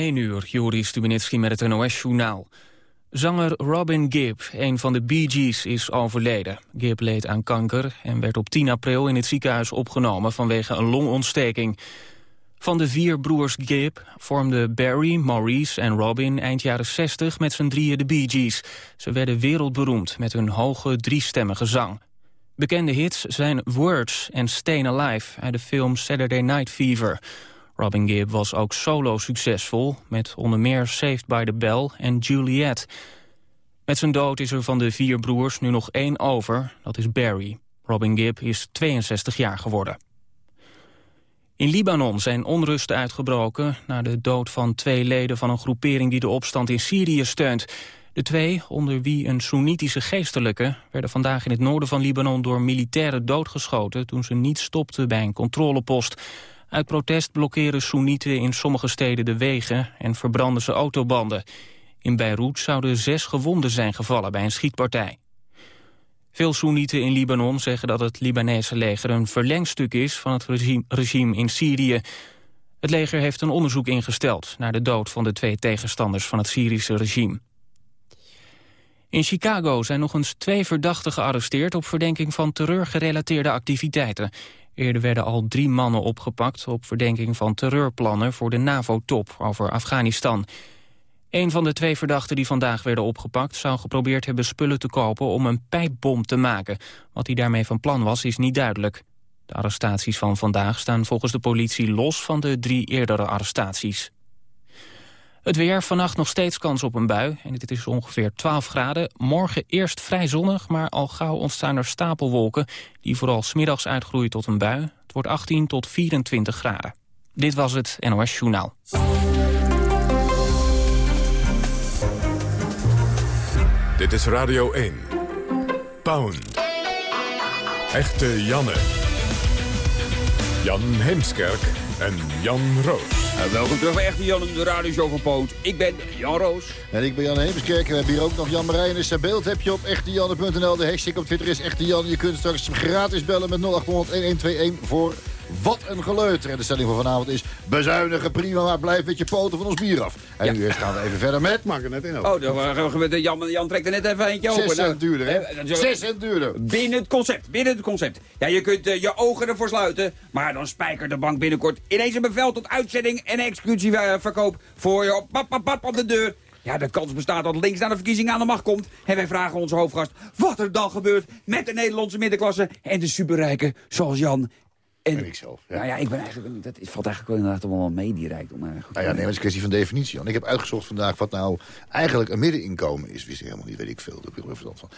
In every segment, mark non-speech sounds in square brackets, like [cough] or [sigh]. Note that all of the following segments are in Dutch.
1 uur, Joris Stubenitski met het NOS-journaal. Zanger Robin Gibb, een van de Bee Gees, is overleden. Gibb leed aan kanker en werd op 10 april in het ziekenhuis opgenomen vanwege een longontsteking. Van de vier broers Gibb vormden Barry, Maurice en Robin eind jaren 60 met z'n drieën de Bee Gees. Ze werden wereldberoemd met hun hoge driestemmige zang. Bekende hits zijn Words en Stayin' Alive uit de film Saturday Night Fever... Robin Gibb was ook solo succesvol, met onder meer Saved by the Bell en Juliet. Met zijn dood is er van de vier broers nu nog één over, dat is Barry. Robin Gibb is 62 jaar geworden. In Libanon zijn onrusten uitgebroken na de dood van twee leden van een groepering die de opstand in Syrië steunt. De twee, onder wie een Soenitische geestelijke, werden vandaag in het noorden van Libanon door militairen doodgeschoten toen ze niet stopten bij een controlepost. Uit protest blokkeren Soenieten in sommige steden de wegen en verbranden ze autobanden. In Beirut zouden zes gewonden zijn gevallen bij een schietpartij. Veel Soenieten in Libanon zeggen dat het Libanese leger een verlengstuk is van het regime, regime in Syrië. Het leger heeft een onderzoek ingesteld naar de dood van de twee tegenstanders van het Syrische regime. In Chicago zijn nog eens twee verdachten gearresteerd op verdenking van terreurgerelateerde activiteiten. Eerder werden al drie mannen opgepakt op verdenking van terreurplannen voor de NAVO-top over Afghanistan. Een van de twee verdachten die vandaag werden opgepakt zou geprobeerd hebben spullen te kopen om een pijpbom te maken. Wat hij daarmee van plan was is niet duidelijk. De arrestaties van vandaag staan volgens de politie los van de drie eerdere arrestaties. Het weer, vannacht nog steeds kans op een bui. En het is ongeveer 12 graden. Morgen eerst vrij zonnig, maar al gauw ontstaan er stapelwolken... die vooral smiddags uitgroeien tot een bui. Het wordt 18 tot 24 graden. Dit was het NOS Journaal. Dit is Radio 1. Pound. Echte Janne. Jan Heemskerk en Jan Roos. Uh, welkom terug bij Echte Jan, de radioshow van Poot. Ik ben Jan Roos. En ik ben Jan Heemskerk. We hebben hier ook nog Jan Marijn. Dus zijn beeld heb je op echtejanne.nl. De hashtag op Twitter is Echte Jan. Je kunt straks gratis bellen met 0800-1121 voor wat een geleuter. En de stelling van vanavond is... bezuinigen prima, maar blijf met je poten van ons bier af. En ja. nu eerst gaan we even verder met... Maak er net in Oh, dan, Jan, Jan trekt er net even eentje open. Zes cent duurder, hè? Zes cent duurder. Binnen het concept, binnen het concept. Ja, je kunt uh, je ogen ervoor sluiten... maar dan spijkert de bank binnenkort ineens een bevel tot uitzending... en executieverkoop voor je op, pap, pap, pap, op de deur... Ja, de kans bestaat dat links naar de verkiezing aan de macht komt. En wij vragen onze hoofdgast wat er dan gebeurt met de Nederlandse middenklasse... en de superrijken zoals Jan en, ik zelf. Ja. Nou ja, ik ben eigenlijk, dat valt eigenlijk wel inderdaad allemaal mee, die rijkdom. Nou ja, nee, maar het is een kwestie van definitie. Want ik heb uitgezocht vandaag wat nou eigenlijk een middeninkomen is. Wist ik helemaal niet, weet ik veel. Daar heb van.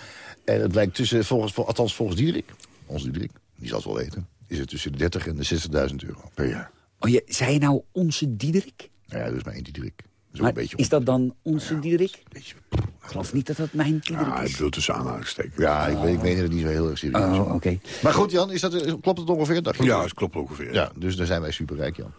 En het lijkt tussen, volgens, althans volgens Diederik, onze Diederik, die zal het wel weten... is het tussen de 30 en de 60.000 euro per jaar. Oh, je, zei je nou onze Diederik? Ja, dat is mijn Diederik. Maar is dat dan onze Diederik? Beetje, ik geloof niet dat dat mijn Diederik ja, is. ik bedoel tussen aanhalingstekens. Ja, ik, weet, ik weet het niet zo heel erg serieus. Oh, oké. Maar goed, Jan, is dat, klopt het ongeveer? Dat ja, het klopt ongeveer. Ja, dus dan zijn wij superrijk, Jan.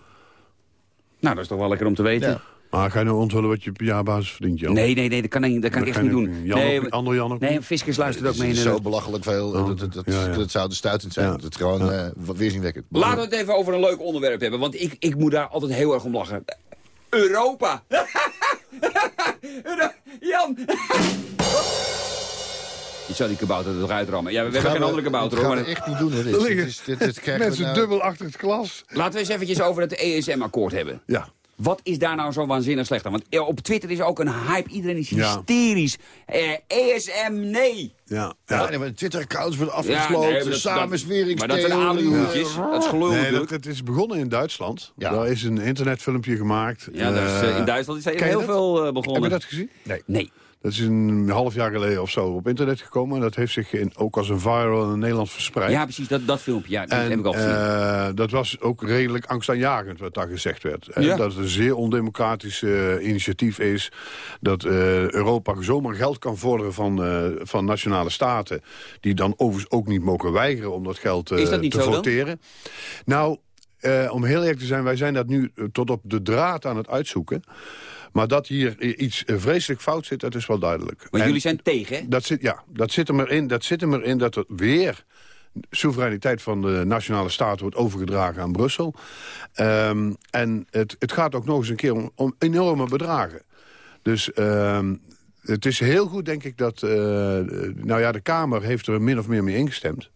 Nou, dat is toch wel lekker om te weten. Ja. Maar ga je nou onthullen wat je per jaarbasis verdient, Jan? Nee, nee, nee, dat kan, ik, dat kan ik echt niet doen. Jan nee, ook, andere Jan ook Nee, Fiscus luistert ook mee. Het is zo belachelijk veel. Oh. Dat, dat, dat, ja, ja. dat, zou de stuitend zijn. Ja. Dat het gewoon uh, weerzinwekkend. Laten we het even over een leuk onderwerp hebben. Want ik, ik moet daar altijd heel erg om lachen. Europa. [laughs] Jan. Je zou die kabouter eruit rammen. Ja, we hebben geen andere kabouter. Dat gaan we echt niet doen. Dit. [laughs] Dit is, dit, dit Mensen nou... dubbel achter het glas. Laten we eens eventjes over het ESM-akkoord hebben. Ja. Wat is daar nou zo waanzinnig slecht aan? Want op Twitter is ook een hype. Iedereen is hysterisch. Ja. Eh, ESM, nee. Ja, ja. ja nee, Twitter-accounts worden afgesloten. Ja, nee, samensweringstheorie. Maar dat zijn alihoedjes. Dat is gelul nee, dat, het is begonnen in Duitsland. Ja. Daar is een internetfilmpje gemaakt. Ja, uh, is, in Duitsland is heel veel uh, begonnen. Heb je dat gezien? Nee. Nee. Dat is een half jaar geleden of zo op internet gekomen. En dat heeft zich in, ook als een viral in Nederland verspreid. Ja, precies, dat, dat filmpje. Ja, dat en, heb ik al gezien. Uh, dat was ook redelijk angstaanjagend wat daar gezegd werd. Ja. Dat het een zeer ondemocratisch uh, initiatief is. Dat uh, Europa zomaar geld kan vorderen van, van nationale staten. Die dan overigens ook niet mogen weigeren om dat geld dat te voteren. Nou, om heel eerlijk te zijn, wij zijn dat nu tot op de draad aan het uitzoeken. Maar dat hier iets vreselijk fout zit, dat is wel duidelijk. Maar jullie zijn tegen, hè? Dat zit, ja, dat zit, er maar in, dat zit er maar in dat er weer soevereiniteit van de nationale staat wordt overgedragen aan Brussel. Ehm, en het, het gaat ook nog eens een keer om, om enorme bedragen. Dus ehm, het is heel goed, denk ik, dat... Uh, nou ja, de Kamer heeft er min of meer mee ingestemd.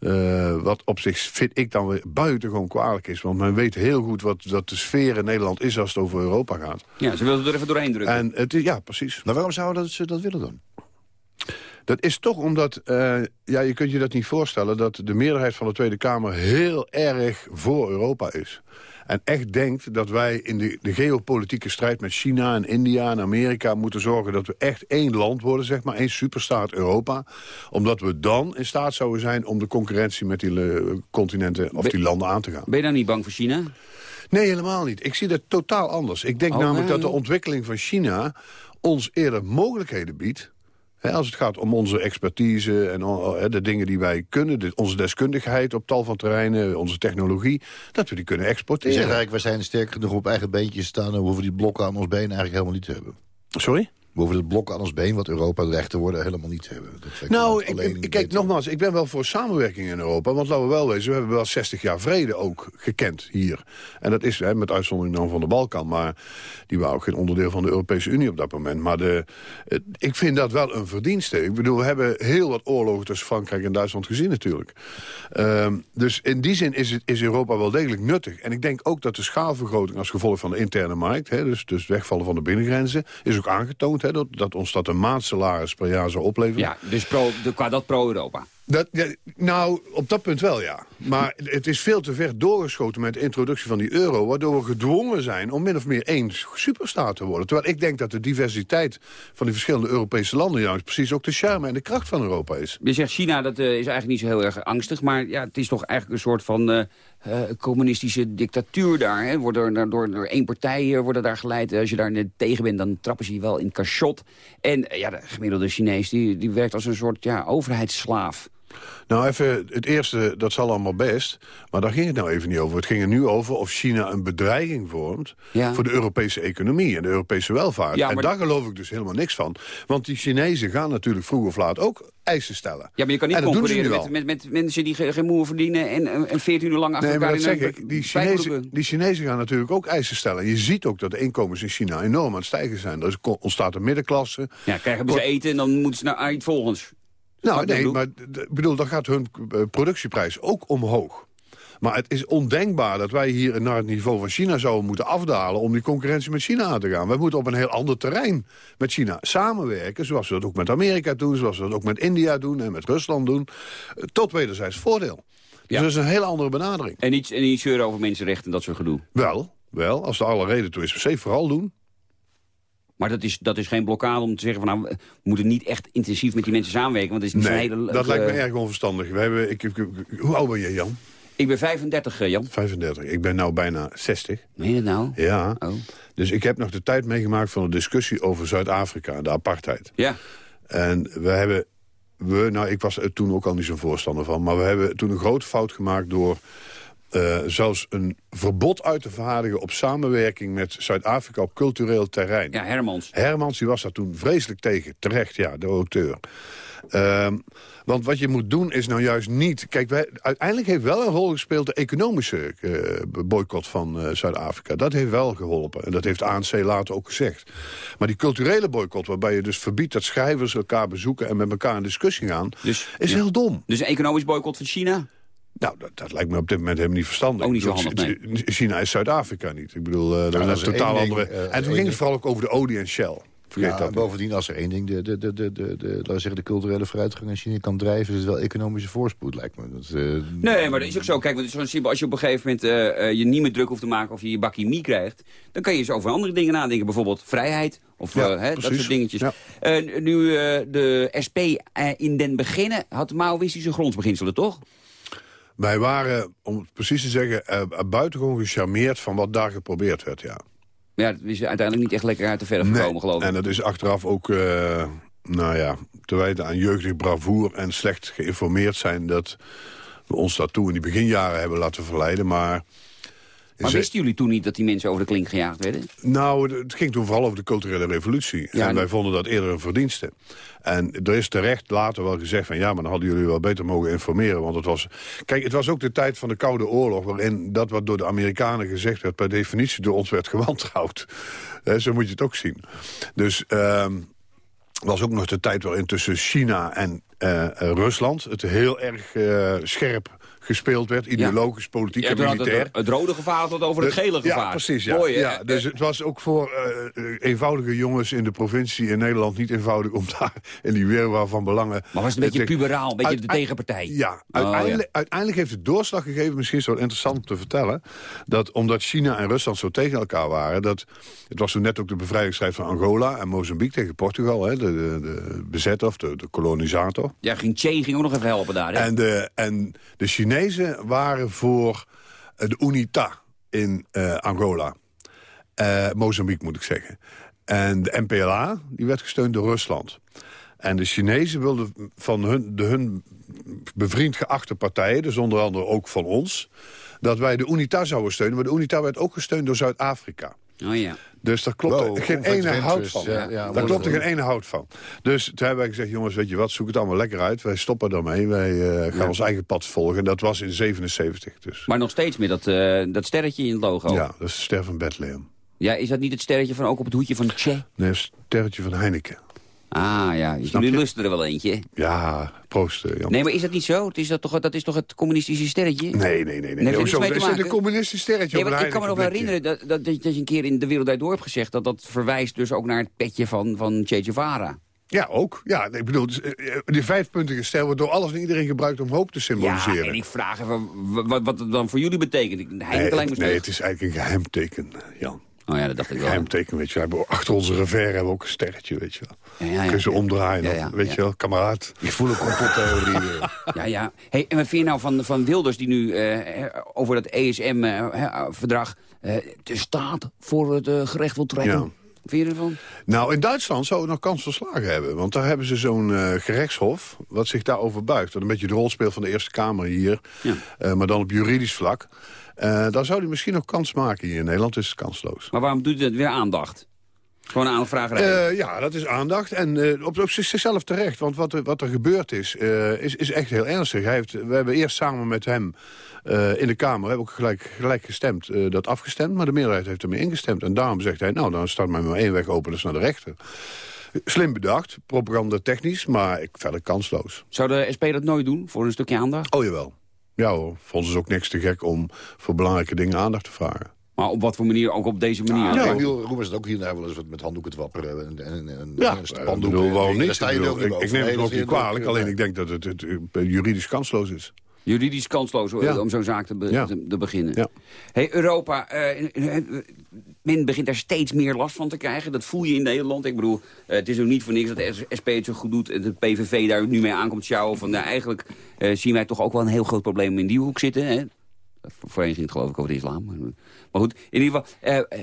Uh, wat op zich vind ik dan weer buitengewoon kwalijk is. Want men weet heel goed wat, wat de sfeer in Nederland is als het over Europa gaat. Ja, ze wilden er even doorheen drukken. En het, ja, precies. Maar waarom zouden ze dat willen doen? Dat is toch omdat, uh, ja, je kunt je dat niet voorstellen... dat de meerderheid van de Tweede Kamer heel erg voor Europa is. En echt denkt dat wij in de, de geopolitieke strijd met China en India en Amerika... moeten zorgen dat we echt één land worden, zeg maar, één superstaat Europa. Omdat we dan in staat zouden zijn om de concurrentie met die uh, continenten of die landen aan te gaan. Ben je dan niet bang voor China? Nee, helemaal niet. Ik zie dat totaal anders. Ik denk oh, namelijk nee. dat de ontwikkeling van China ons eerder mogelijkheden biedt als het gaat om onze expertise en de dingen die wij kunnen... onze deskundigheid op tal van terreinen, onze technologie... dat we die kunnen exporteren. Je zegt eigenlijk, wij zijn sterk genoeg op eigen beentjes staan... en we hoeven die blokken aan ons been eigenlijk helemaal niet te hebben. Sorry? We hoeven het blok aan ons been, wat Europa dreigt te worden, helemaal niet hebben. nou, ik, ik, kijk, nogmaals, ik ben wel voor samenwerking in Europa. Want laten we wel wezen, we hebben wel 60 jaar vrede ook gekend hier. En dat is hè, met uitzondering dan van de Balkan. Maar die waren ook geen onderdeel van de Europese Unie op dat moment. Maar de, ik vind dat wel een verdienste. Ik bedoel, we hebben heel wat oorlogen tussen Frankrijk en Duitsland gezien natuurlijk. Um, dus in die zin is, het, is Europa wel degelijk nuttig. En ik denk ook dat de schaalvergroting als gevolg van de interne markt... Hè, dus, dus wegvallen van de binnengrenzen, is ook aangetoond dat, dat ons dat een maandsalaris per jaar zou opleveren. Ja, dus pro, de, qua dat pro-Europa. Dat, ja, nou, op dat punt wel, ja. Maar het is veel te ver doorgeschoten met de introductie van die euro... waardoor we gedwongen zijn om min of meer één superstaat te worden. Terwijl ik denk dat de diversiteit van die verschillende Europese landen... juist precies ook de charme en de kracht van Europa is. Je zegt China, dat uh, is eigenlijk niet zo heel erg angstig... maar ja, het is toch eigenlijk een soort van uh, uh, communistische dictatuur daar. Hè? Worden door, door, door één partij worden daar geleid. Als je daar tegen bent, dan trappen ze je wel in cachot. En ja, de gemiddelde Chinees die, die werkt als een soort ja, overheidsslaaf. Nou, even het eerste, dat zal allemaal best. Maar daar ging het nou even niet over. Het ging er nu over of China een bedreiging vormt... voor de Europese economie en de Europese welvaart. Ja, en daar geloof ik dus helemaal niks van. Want die Chinezen gaan natuurlijk vroeg of laat ook eisen stellen. Ja, maar je kan niet concurreren met, met, met, mensen die geen moe verdienen... en, en 14 uur lang achter nee, elkaar... Nee, zeg ik. Die Chinezen, die Chinezen gaan natuurlijk ook eisen stellen. En je ziet ook dat de inkomens in China enorm aan het stijgen zijn. Er ontstaat een middenklasse. Ja, krijgen ze eten en dan moeten ze naar iets volgens. Nou, nee, maar bedoel, dan gaat hun eh, productieprijs ook omhoog. Maar het is ondenkbaar dat wij hier naar het niveau van China zouden moeten afdalen... om die concurrentie met China aan te gaan. Wij moeten op een heel ander terrein met China samenwerken... zoals we dat ook met Amerika doen, zoals we dat ook met India doen... en met Rusland doen, eh, tot wederzijds voordeel. Dus dat is een hele andere benadering. En niet, en over mensenrechten en dat soort gedoe? Wel, wel, als er alle reden toe is. Vooral doen. Maar dat is, dat is geen blokkade om te zeggen van nou, we moeten niet echt intensief met die mensen samenwerken. Want het is niet nee, hele, dat lijkt me erg onverstandig. We hebben, ik, ik, hoe oud ben je, Jan? Ik ben 35, eh, Jan. 35. Ik ben nou bijna 60. Meen je het nou? Ja. Oh. Dus ik heb nog de tijd meegemaakt van de discussie over Zuid-Afrika, de apartheid. Ja. En we hebben, we, nou ik was er toen ook al niet zo'n voorstander van, maar we hebben toen een grote fout gemaakt door uh, zelfs een verbod uit te verhadigen op samenwerking met Zuid-Afrika op cultureel terrein. Ja, Hermans. Hermans die was daar toen vreselijk tegen. Terecht, ja, de auteur. Uh, want wat je moet doen is nou juist niet... Kijk, wij, uiteindelijk heeft wel een rol gespeeld de economische uh, boycott van uh, Zuid-Afrika. Dat heeft wel geholpen. En dat heeft ANC later ook gezegd. Maar die culturele boycott, waarbij je dus verbiedt dat schrijvers elkaar bezoeken... en met elkaar in discussie gaan, dus, is heel dom. Dus een economisch boycott van China? Nou, dat, dat, lijkt me op dit moment helemaal niet verstandig. Ook niet zo handig, nee. China is Zuid-Afrika niet. Ik bedoel, uh, dat is een totaal andere... Uh, en toen ging het vooral ook over de olie en Shell. Vergeet ja, dat bovendien, als er één ding de, de, de, de, de, de, laten zeggen, de culturele vooruitgang in China kan drijven... is het wel economische voorspoed, lijkt me. Dat, uh, nee, maar dat is ook zo. Kijk, want het is als je op een gegeven moment uh, je niet meer druk hoeft te maken... of je je bakkie mie krijgt, dan kan je eens over andere dingen nadenken. Bijvoorbeeld vrijheid of ja, hè, dat soort dingetjes. Ja. nu de SP in den beginnen had Maoïstische grondsbeginselen, toch? Wij waren, om het precies te zeggen, uh, buitengewoon gecharmeerd van wat daar geprobeerd werd, ja. Ja, dat is uiteindelijk niet echt lekker uit de verf gekomen, nee, geloof ik. En dat is achteraf ook, uh, nou ja, te wijten aan jeugdig bravoer en slecht geïnformeerd zijn... dat we ons daartoe in die beginjaren hebben laten verleiden. Maar Maar wisten jullie toen niet dat die mensen over de klink gejaagd werden? Nou, het ging toen vooral over de culturele revolutie. Ja, en wij vonden dat eerder een verdienste. En er is terecht later wel gezegd van... ja, maar dan hadden jullie wel beter mogen informeren. Want het was... Kijk, het was ook de tijd van de Koude Oorlog... waarin dat wat door de Amerikanen gezegd werd... per definitie door ons werd [laughs] gewantrouwd. Zo moet je het ook zien. Dus... ehm was ook nog de tijd waarin tussen China en eh, Rusland... het heel erg eh, scherp gespeeld werd. Ideologisch, politiek Ja, en militair. het, het rode gevaar tot over het De- gele gevaar. Ja, precies. Ja. Mooi, ja, dus het was ook voor eh, eh, eenvoudige jongens in de provincie in Nederland niet eenvoudig om [laughs] daar in die weerwaar van belangen... Maar was het een beetje puberaal, een beetje de tegenpartij? Ja, Oh, uiteindelijk, uiteindelijk heeft het doorslag gegeven, misschien is het wel interessant om te vertellen, dat omdat China en Rusland zo tegen elkaar waren, dat het was toen net ook de bevrijdingsstrijd van Angola en Mozambique tegen Portugal, hè, de, de, de bezetter of de, de kolonisator. Ja, ging Che ging ook nog even helpen daar, hè? En de, en de Chinezen waren voor eh, de UNITA in eh, Angola. Eh, Mozambique moet ik zeggen. En de MPLA die werd gesteund door Rusland. En de Chinezen wilden van hun, de, hun bevriend geachte partijen... dus onder andere ook van ons... dat wij de UNITA zouden steunen. Maar de UNITA werd ook gesteund door Zuid-Afrika. Oh ja. Dus daar klopt Wow, geen conflict ene hout van. ja, ja, daar klopt er geen ene hout van. Dus toen hebben wij gezegd, jongens, weet je wat, zoek het allemaal lekker uit. Wij stoppen daarmee, wij eh, gaan ons eigen pad volgen. Dat was in 77 dus. Maar nog steeds met dat, eh, dat sterretje in het logo. Ja, dat is de ster van Bethlehem. Ja, is dat niet het sterretje van ook op het hoedje van Che? Nee, het sterretje van Heineken. Ah ja, jullie je? lusten er wel eentje. Ja, proost, eh, Jan. Nee, maar is dat niet zo? Het is dat, toch, dat is toch het communistische sterretje? Nee, nee, nee. nee. te Is dit een communistisch sterretje Nee, want ik kan me nog herinneren dat, dat, dat je een keer in De Wereld Door hebt gezegd... dat dat verwijst dus ook naar het petje van, van Che Guevara. Ja, ook. Ja, nee, ik bedoel, dus, eh, eh, die vijfpuntige ster wordt door alles en iedereen gebruikt om hoop te Ja, symboliseren. en ik vraag even wat, wat het dan voor jullie betekent. Heineken nee, het, nee, het is eigenlijk een geheimteken, Jan. Oh ja, dat dacht ik wel. geheimteken, weet je. We hebben achter onze revers hebben we ook een sterretje, weet je wel. Ja, ja, ja. Kun je ze omdraaien, Ja, dan, ja, weet ja. je wel, kameraad. Ik voel een complottheorie. eh. [laughs] Ja, ja. Hey, en wat vind je nou van, van Wilders die nu eh, over dat ESM-verdrag de staat voor het eh, gerecht wil trekken? Ja. Vind je ervan? Nou, in Duitsland zou het nog kans verslagen hebben. Want daar hebben ze zo'n eh, gerechtshof wat zich daarover buigt. Dat een beetje de rol speelt van de Eerste Kamer hier. Ja. Eh, maar dan op juridisch vlak. Eh daar zou hij misschien nog kans maken hier in Nederland. is het kansloos. Maar waarom doet hij dat weer aandacht? Gewoon een aanvragerij. Eh, ja, dat is aandacht. En eh, op, op zichzelf terecht. Want wat er, wat er gebeurd is, is, is echt heel ernstig. Hij heeft, we hebben eerst samen met hem in de Kamer... hebben ook gelijk, gelijk gestemd, dat afgestemd. Maar de meerderheid heeft ermee ingestemd. En daarom zegt hij, nou, dan staat mij maar één weg open. Dat is naar de rechter. Slim bedacht, propaganda technisch, maar ik, verder kansloos. Zou de SP dat nooit doen, voor een stukje aandacht? Oh jawel. Ja hoor, voor ons is ook niks te gek om voor belangrijke dingen aandacht te vragen. Maar op wat voor manier, ook op deze manier? Ja, Ja. ik bedoel, Roemen het ook hier en daar wel eens wat met handdoeken te wapperen. En, en, en, Ja, ik bedoel, waarom Daar niet? sta Ik, je bedoel, ook niet ik, neem het ook niet is kwalijk, alleen ik denk dat het, het, juridisch kansloos is. Juridisch kansloos Ja. om zo'n zaak te, be- Ja. te, te beginnen. Ja. Hey, Europa, eh, men begint daar steeds meer last van te krijgen. Dat voel je in Nederland. Ik bedoel, eh, het is ook niet voor niks dat de SP het zo goed doet... en de PVV daar nu mee aankomt sjouwen. Van, nou, eigenlijk eh, zien wij toch ook wel een heel groot probleem in die hoek zitten. Hè? Voorheen ging het geloof ik over de islam. Maar, goed, in ieder geval, eh,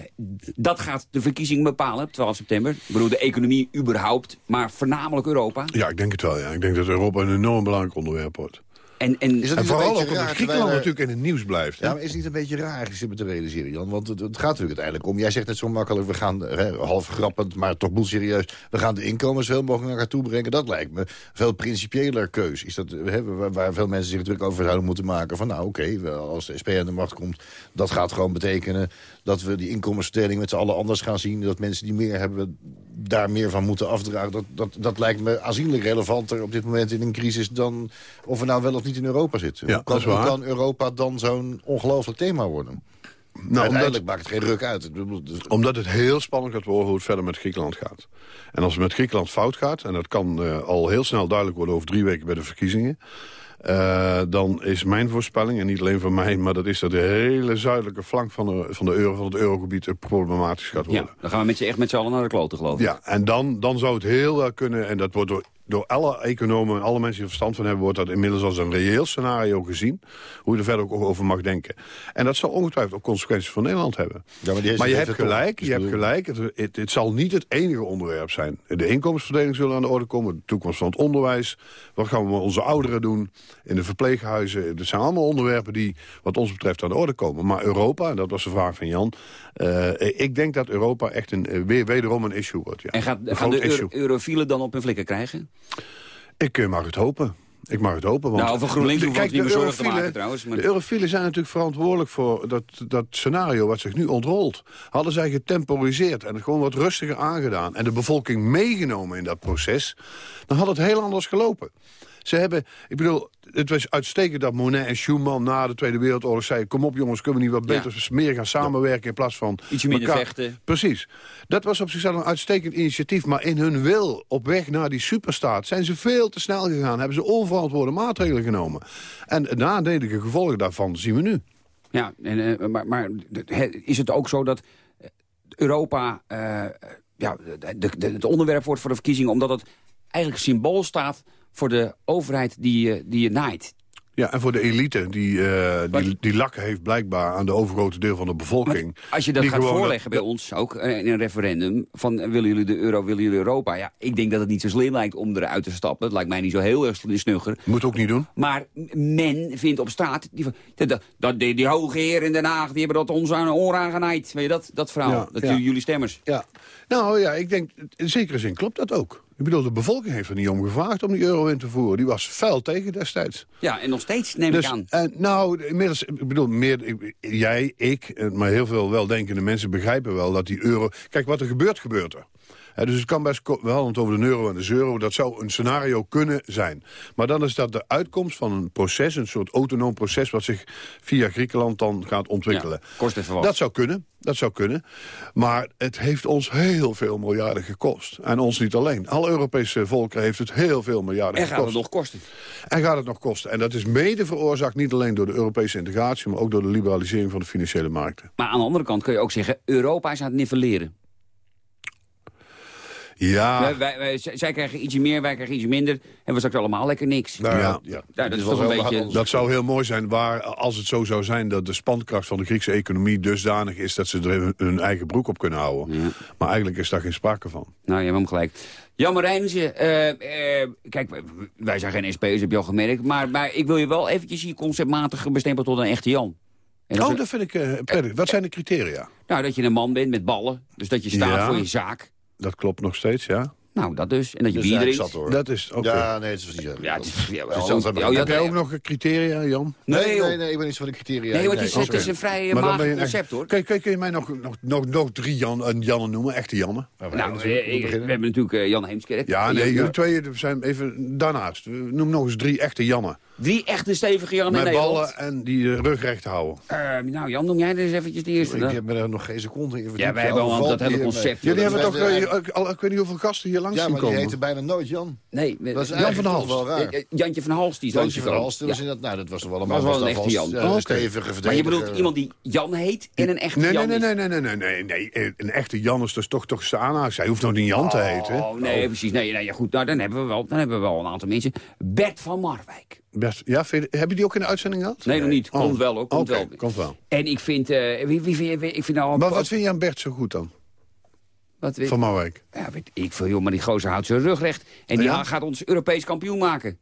dat gaat de verkiezingen bepalen op 12 september. Ik bedoel, de economie überhaupt, maar voornamelijk Europa. Ja, ik denk het wel. Ja. Ik denk dat Europa een enorm belangrijk onderwerp wordt. En, en, Is dat En niet een vooral beetje ook omdat raar, Griekenland er- natuurlijk in het nieuws blijft. hè? Ja, maar is het niet een beetje raar als je me te realiseren, Jan? Want het, het gaat natuurlijk uiteindelijk om... Jij zegt het zo makkelijk, we gaan, hè, half grappend, maar toch boelserieus... we gaan de inkomens veel mogelijk naar elkaar toe brengen. Dat lijkt me een veel principiëler keus. Is dat, hè, waar, waar veel mensen zich druk over zouden moeten maken... van nou oké, als de SP aan de macht komt... dat gaat gewoon betekenen dat we die inkomensverdeling met z'n allen anders gaan zien. Dat mensen die meer hebben daar meer van moeten afdragen. Dat, dat, dat lijkt me aanzienlijk relevanter op dit moment in een crisis... dan of we nou wel of niet in Europa zitten. Ja, hoe, kan, dat is waar. hoe kan Europa dan zo'n ongelooflijk thema worden? Nou, Uiteindelijk omdat, maakt het geen ruk uit. Ik bedoel, omdat het heel spannend gaat worden hoe het verder met Griekenland gaat. En als het met Griekenland fout gaat... en dat kan eh, al heel snel duidelijk worden over drie weken bij de verkiezingen... eh, dan is mijn voorspelling, en niet alleen van mij... maar dat is dat de hele zuidelijke flank van, de, van, de euro, van het eurogebied eh, problematisch gaat worden. ja, dan gaan we met z'n echt met z'n allen naar de kloten, geloof ik. Ja, en dan, dan zou het heel wel kunnen, en dat wordt door door alle economen en alle mensen die er verstand van hebben... wordt dat inmiddels als een reëel scenario gezien. Hoe je er verder ook over mag denken. En dat zal ongetwijfeld ook consequenties voor Nederland hebben. Ja, maar je heeft hebt gelijk, Dus je hebt bedoel- gelijk. Het, het, het zal niet het enige onderwerp zijn. De inkomensverdeling zullen aan de orde komen. De toekomst van het onderwijs. Wat gaan we met onze ouderen doen? In de verpleeghuizen. Dat zijn allemaal onderwerpen die wat ons betreft aan de orde komen. Maar Europa, en dat was de vraag van Jan. eh, ik denk dat Europa echt een, eh, weer, wederom een issue wordt. Ja. En gaat, gaan de euro eurofielen dan op hun flikken krijgen? Ik eh, mag het hopen. Ik mag het hopen. Want Nou, voor GroenLinks hoeven ons niet meer zorgen te maken trouwens, maar- De eurofielen zijn natuurlijk verantwoordelijk voor dat, dat scenario wat zich nu ontrolt. Hadden zij getemporiseerd en het gewoon wat rustiger aangedaan... en de bevolking meegenomen in dat proces... dan had het heel anders gelopen. Ze hebben, ik bedoel, het was uitstekend dat Monet en Schuman na de Tweede Wereldoorlog zeiden... kom op jongens, kunnen we niet wat Ja. beter, meer gaan samenwerken in plaats van... Ietsje minder elkaar- vechten. Precies. Dat was op zichzelf een uitstekend initiatief. Maar in hun wil, op weg naar die superstaat... zijn ze veel te snel gegaan. Hebben ze onverantwoorde maatregelen genomen. En de nadelige gevolgen daarvan zien we nu. Ja, en, eh, maar, maar is het ook zo dat eh, Europa eh, ja, de, de- het onderwerp wordt voor de verkiezingen... omdat het eigenlijk symbool staat voor de overheid die je, die je naait? Ja, en voor de elite, die, eh, Wat- die, die lakken heeft blijkbaar aan de overgrote deel van de bevolking. Als je dat gaat voorleggen bij ons, ook eh, in een referendum... van eh, willen jullie de euro, willen jullie Europa? Ja, ik denk dat het niet zo slim lijkt om eruit te stappen. Het lijkt mij niet zo heel erg snugger. Moet ook niet doen. Maar men vindt op straat... Die, dat, dat, die, die hoge heer in Den Haag, die hebben dat ons aan de oren aangenaaid. Weet je dat, dat verhaal? Ja, dat ja. jullie- jullie stemmers. Ja. Nou ja, ik denk, in zekere zin klopt dat ook. Ik bedoel, de bevolking heeft er niet om gevraagd om die euro in te voeren. Die was fel tegen destijds. Ja, en nog steeds neem Dus, ik aan. en, nou, inmiddels, ik bedoel, meer, ik- jij, ik, eh, maar heel veel weldenkende mensen begrijpen wel dat die euro... Kijk, wat er gebeurt, gebeurt er. Dus het kan best, ko- we hadden het over de euro en de euro, dat zou een scenario kunnen zijn. Maar dan is dat de uitkomst van een proces, een soort autonoom proces... wat zich via Griekenland dan gaat ontwikkelen. Ja, kost even wat. Dat zou kunnen, dat zou kunnen. Maar het heeft ons heel veel miljarden gekost. En ons niet alleen. Alle Europese volkeren heeft het heel veel miljarden En gekost. gaat het nog kosten? En gaat het nog kosten. En dat is mede veroorzaakt niet alleen door de Europese integratie... maar ook door de liberalisering van de financiële markten. Maar aan de andere kant kun je ook zeggen... Europa is aan het nivelleren. Ja, Wij, wij, wij- zij krijgen ietsje meer, wij krijgen ietsje minder. En we straks allemaal lekker niks. Nou, Ja. ja. Ja, dat is toch een beetje- dat zou heel mooi zijn waar, als het zo zou zijn... dat de spankracht van de Griekse economie dusdanig is... dat ze er hun- hun eigen broek op kunnen houden. Ja. Maar eigenlijk is daar geen sprake van. Nou, je hebt hem gelijk. Jan Marijnissen, eh, eh, kijk, wij- zijn geen SP'ers, heb je al gemerkt. Maar, maar ik wil je wel eventjes hier conceptmatig bestempelen tot een echte Jan. En dat Oh, dat vind ik eh, prettig. Wat zijn de criteria? Nou, dat je een man bent met ballen. Dus dat je staat Ja. voor je zaak. Dat klopt nog steeds, ja? Nou, dat dus. En dat je Dus bier eigenlijk drinkt. zat, hoor. Dat is, oké. Ja, nee, het is niet zo. Ja, het is, ja, wel. Dus dat Oh, ja, Heb jij ook nog criteria, Jan? Nee, Nee, nee, nee, ik ben niet zo van de criteria. Nee, want het is, het is een vrij mager concept, hoor. Kun, kun, kun je mij nog, nog, nog, nog drie Jan, een Janne noemen? Echte Janne? Nou, eh, ik- we hebben natuurlijk eh, Jan Heemskerk. Ja, nee, jullie twee zijn even daarnaast. Noem nog eens drie echte Jannen. Drie echte stevige Jan in Met Nederland. ballen en die de rug recht houden. Eh, nou, Jan, noem jij er eens eventjes de eerste. Ik dan? heb er nog geen seconde in verdiept. Ja, wij hebben al dat hele concept. Jullie hebben toch, al, ik weet niet hoeveel gasten hier langs Ja, zien maar die heette bijna nooit Jan. Nee, we- Dat is Jan van eh, Jantje van Hals, die is Jantje van. Hals, dat was Ja. nou, dat was wel een een echte Jan. eh, stevige Maar je bedoelt iemand die Jan heet en een echte Nee, nee, Jan nee, nee, nee, nee, nee, nee, nee, nee. Een echte Jan is dus toch toch aanhaak. Hij hoeft nog niet Jan te heten. Oh, nee, precies. Nee, nee, ja, goed, nou, dan, hebben we wel, dan hebben we wel een aantal mensen. Bert van Marwijk. Best, ja, vind je- heb je die ook in de uitzending gehad? Nee, nog niet. Komt Oh. wel, hoor. Komt wel. komt wel. En ik vind... eh, wie, wie, vind je- ik vind nou... Maar wat vind je aan Bert zo goed dan? wat weet- Van Marwijk? ja, weet ik veel, joh, maar die gozer houdt zijn rug recht. En die Ja? gaat ons Europees kampioen maken.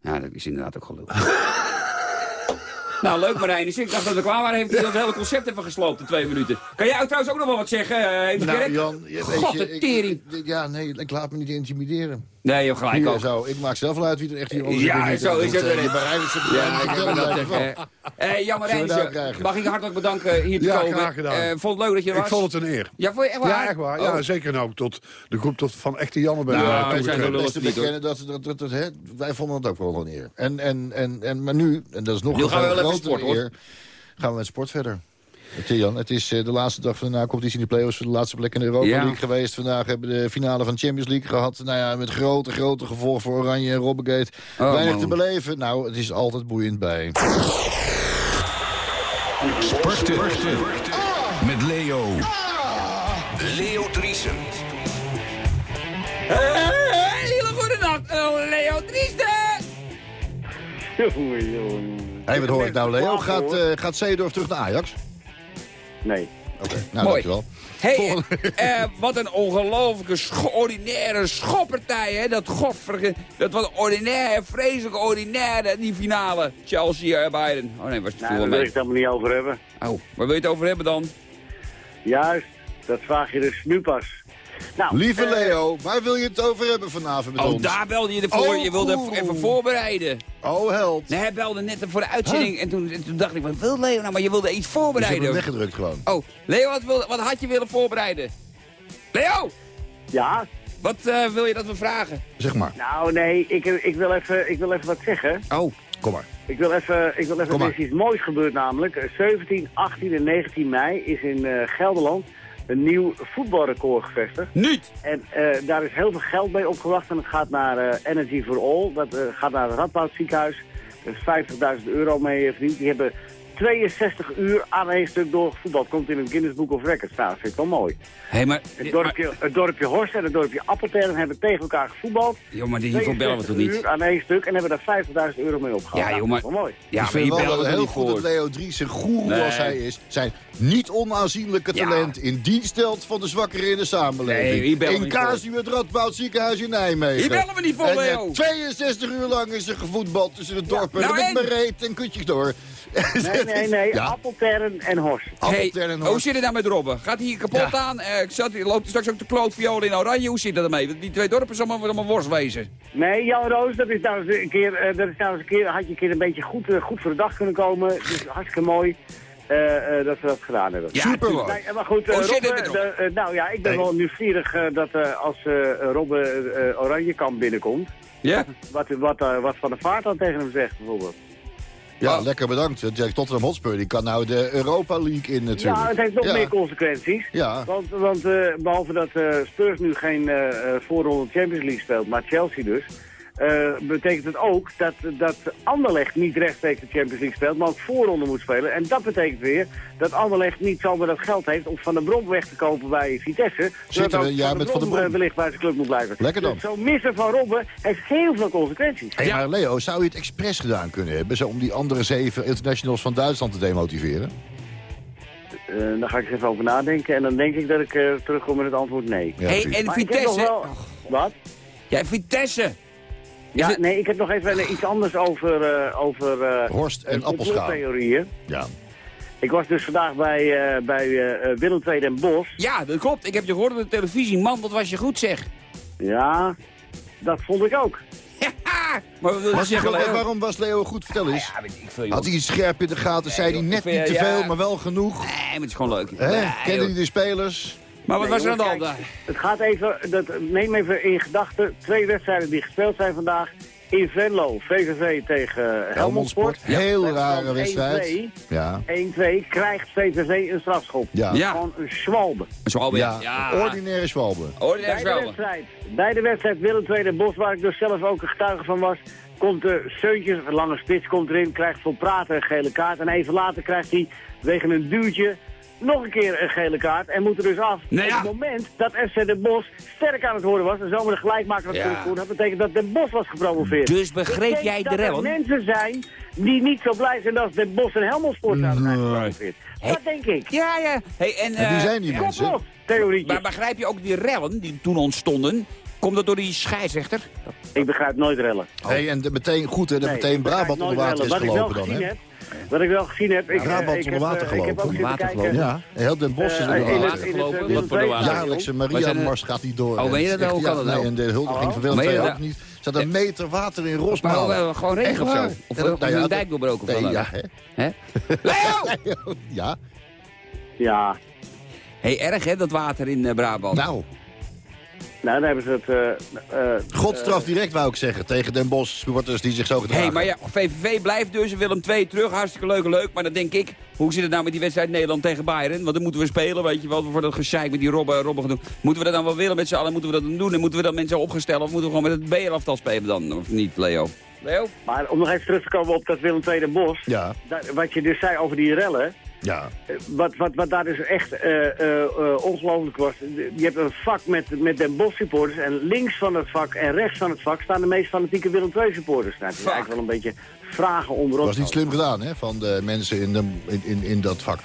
Ja, dat is inderdaad ook gelul. [laughs] nou, leuk Marijn. Dus ik dacht dat we klaar waren. Heeft hij dat hele concept even gesloopt in twee minuten. Kan jij trouwens ook nog wel wat zeggen, eh even Nou, Kerk? Jan, je- weet God, je, de ik- tering. ik- Ja, nee, ik laat me niet intimideren. Nee, je hebt gelijk Hier, ook. zo, ik maak zelf wel uit wie er echt hier onder Ja, zo is het wel. Je bereidt het Ja, ja, ik zeggen. Eh mag ik je hartelijk bedanken hier te Ja, komen. graag gedaan. Eh, vond het leuk dat je er Ik was. vond het een eer. Ja, vond je echt waar? Ja, echt waar. Ja, Oh. zeker nou tot de groep tot van echte Janne ben Nou, eh, wij zijn wel- hoor. bekennen dat, dat, dat, wij vonden het ook wel een eer. En, en, en, en, maar nu, en dat is nog een grotere eer, gaan we met sport verder. Jan, het is eh, de laatste dag van de na-competitie in de play-offs... voor de laatste plek in de Europa. League geweest. Vandaag hebben we de finale van de Champions League gehad. Nou ja, met grote, grote gevolgen voor Oranje en Robbegate. Oh, Weinig te beleven. Nou, het is altijd boeiend bij. Met Leo. Leo Driesen. Eh, eh, Hele goede nacht, oh, Leo Driesen. Hé, hey, wat hoor ik nou, Leo? Gaat, uh, gaat Zeedorf terug naar Ajax? Nee. Oké, nou Mooi. dankjewel. Hey, Volgende. eh, wat een ongelooflijke scho- ordinaire schoppartij, hè? Dat godverge... Dat was ordinair, vreselijk ordinair, die finale. Chelsea-Bayern. oh nee, was het Nou, daar wil ik het helemaal niet over hebben. Oh, waar wil je het over hebben dan? Juist, dat vraag je dus nu pas. Nou, Lieve eh, Leo, waar wil je het over hebben vanavond met Oh, ons? daar belde je ervoor. Oh, je wilde even voorbereiden. Oh, held. Nee, hij belde net voor de uitzending. En toen, en toen dacht ik, wat wil Leo nou? Maar je wilde iets Dus je hebt voorbereiden. hem weggedrukt gewoon. Oh, Leo, wat, wil, wat had je willen voorbereiden? Leo, Ja, wat eh, wil je dat we vragen? Zeg maar. nou nee, ik, ik, wil even, ik wil even wat zeggen. Oh, Kom maar. Ik wil even, ik wil even er is iets moois gebeurd namelijk. Eh, 17, 18 en 19 mei is in eh, Gelderland een nieuw voetbalrecord gevestigd. niet. En eh, daar is heel veel geld mee opgewacht en het gaat naar eh, Energy for All. Dat eh, gaat naar het Radboud ziekenhuis. Er is 50.000 euro mee verdiend. Die hebben 62 uur aan één stuk doorgevoetbald. Komt in het Guinness Book of Records. Nou, dat vind ik wel mooi. Hé, maar... Het dorpje, het dorpje Horst en het dorpje Appeltern hebben tegen elkaar gevoetbald. Joh, maar hiervoor bellen we toch 62 niet? uur aan één stuk en hebben daar 50.000 euro mee opgehaald. Ja, Nou, joh, maar- dat is wel mooi. Ja, ik maar je wel dat heel niet goed dat voor. Leo Dries, een goeroe Nee. als hij is, zijn niet onaanzienlijke Ja. talent in dienst stelt van de zwakkeren in de samenleving. Nee, hier bellen we in niet voor. casu het Radboud ziekenhuis in Nijmegen. Hier bellen we niet voor, en, Leo. 62 uur lang is er gevoetbald tussen de dorpen. nou en met reet en kutjes door. Nee, [laughs] nee, nee. Ja. Appeltern en Horst. Hey, Appeltern en hoe Horst. zit het nou met Robben? Gaat hij hier kapot Ja. aan? Eh, ik zat, loopt hij straks ook de klootviool in oranje? Hoe zit dat ermee? Want Die twee dorpen zullen allemaal, allemaal worst wezen. Nee, Jan Roos, dat is nou eens een keer, eh, dat is nou eens een keer, had je een keer een beetje goed, eh, goed voor de dag kunnen komen. Dus hartstikke mooi eh, eh, dat we dat gedaan hebben. Ja, Super mooi. Nee, maar goed, Hoe Robbe, de, nou ja, ik ben Nee. wel nieuwsgierig dat eh, als eh Robbe eh, Oranjekamp binnenkomt, Ja? wat, wat, wat Van de Vaart dan tegen hem zegt bijvoorbeeld. Ja, Oh. lekker bedankt. Zegt Tottenham Hotspur die kan nou de Europa League in natuurlijk. Ja, het heeft nog Ja. meer consequenties. Ja. Want, want eh, behalve dat eh, Spurs nu geen eh, voorronde Champions League speelt, maar Chelsea dus... eh, betekent het ook dat, dat Anderlecht niet rechtstreeks de Champions League speelt, maar ook voorronde moet spelen. En dat betekent weer dat Anderlecht niet zomaar dat geld heeft om Van der Brom weg te kopen bij Vitesse. Zitten we- ja, met Van Brom. eh, wellicht bij zijn club moet blijven. Lekker dan. Dus zo'n missen van Robben heeft heel veel consequenties. Hey, maar Leo, zou je het expres gedaan kunnen hebben... zo om die andere zeven internationals van Duitsland te demotiveren? Eh, daar ga ik eens even over nadenken en dan denk ik dat ik eh, terugkom met het antwoord nee. Ja, hey, en Maar ik heb nog Vitesse... wel... Wat? Ja, Vitesse. Ja, het- nee, ik heb nog even iets anders over, eh over eh, Horst en appelschaal. complottheorieën. Ja. Ik was dus vandaag bij, eh, bij Willem II Den Bosch. Ja, dat klopt. Ik heb je gehoord op de televisie. Man, wat was je goed zeg. Ja, dat vond ik ook. [laughs] Maar Was zeggen, Leo? waarom was Leo goed? Vertel eens. Ja, weet ik veel, joh. Had hij iets scherp in de gaten? Zei hij net vind- niet te ja. veel, maar wel genoeg? Nee, maar het is gewoon leuk. Hè? Nee, Kende joh. hij de spelers? Maar wat Nee, was er aan de hand jongens, daar? Het gaat even, dat, neem even in gedachten, twee wedstrijden die gespeeld zijn vandaag. In Venlo, VVV tegen Helmond Sport. Heel rare wedstrijd. 1-2. Ja. 1-2 krijgt VVV een strafschop. Ja. Ja. Gewoon een schwalbe. Zo alweer. Ja, Ja. ordinaire schwalbe. Ordinair Bij de wedstrijd, bij de wedstrijd Willem II Den Bosch, waar ik dus zelf ook een getuige van was, komt de Seuntjes, een lange spits, komt erin, krijgt voor praten een gele kaart. En even later krijgt hij, wegen een duwtje, nog een keer een gele kaart en moet er dus af. Nou ja. Op het moment dat FC Den Bosch sterk aan het worden was en zomaar de gelijkmaker had Ja. kunnen dat betekent dat Den Bosch was gepromoveerd. Dus begreep jij de dat er rellen? mensen zijn die niet zo blij zijn als Den Bosch en Helmond Sport zouden zijn gepromoveerd. Dat denk ik. Ja, ja. Hey, en, En wie eh, zijn die Kom mensen? op, theorietje. Maar begrijp je ook die rellen die toen ontstonden? Komt dat door die scheidsrechter? Ik begrijp nooit rellen. Hey, en de, meteen goed, hè, dat Nee, meteen Brabant onder water is rellen. Gelopen dan, hè? Wat ik wel gezien heb, ik, eh, Brabant ik, onder heb, water eh, ik heb ook gelopen. Water kijken. gelopen. Ja, heel Den Bosch is eh, onder water. gelopen? eh, Wat voor de water? Jaarlijkse Waar Maria zijn de- Mars gaat niet door. Oh, meen je dat ook al? nee, En de huldiging van Willem II ook niet. Er staat een meter water in Maar Rosmalen. wel, gewoon regen of zo? Of, Ja, of nou ja, een dijk doorbroken Nee, van ja, hè? [laughs] Leo! Ja, Ja, hey, erg hè, dat water in eh, Brabant. nou, nou dan hebben ze het... eh, eh, godstraf direct wou ik zeggen. Tegen Den Bosch supporters die zich zo gedragen. hey, maar ja, VVV blijft dus, Willem 2 terug, hartstikke leuk en leuk. Maar dan denk ik, hoe zit het nou met die wedstrijd Nederland tegen Bayern? Want dan moeten we spelen, weet je wel, voor dat gezeik met die Robben, Robben gaan doen. Moeten we dat dan wel willen met z'n allen? Moeten we dat dan doen? En moeten we dan mensen opgesteld of moeten we gewoon met het B-elftal spelen dan? Of niet, Leo? Leo? maar om nog even terug te komen op dat Willem II Den Bosch. Ja, daar- wat je dus zei over die rellen. Ja. Eh, Wat, wat, wat daar dus echt eh, eh, eh, ongelooflijk was. Je hebt een vak met, met Den Bosch supporters. En links van het vak en rechts van het vak staan de meest fanatieke Willem II supporters. Nou, het is eigenlijk wel een beetje vragen om was niet slim gedaan, hè, van de mensen in, de, in, in, in dat vak.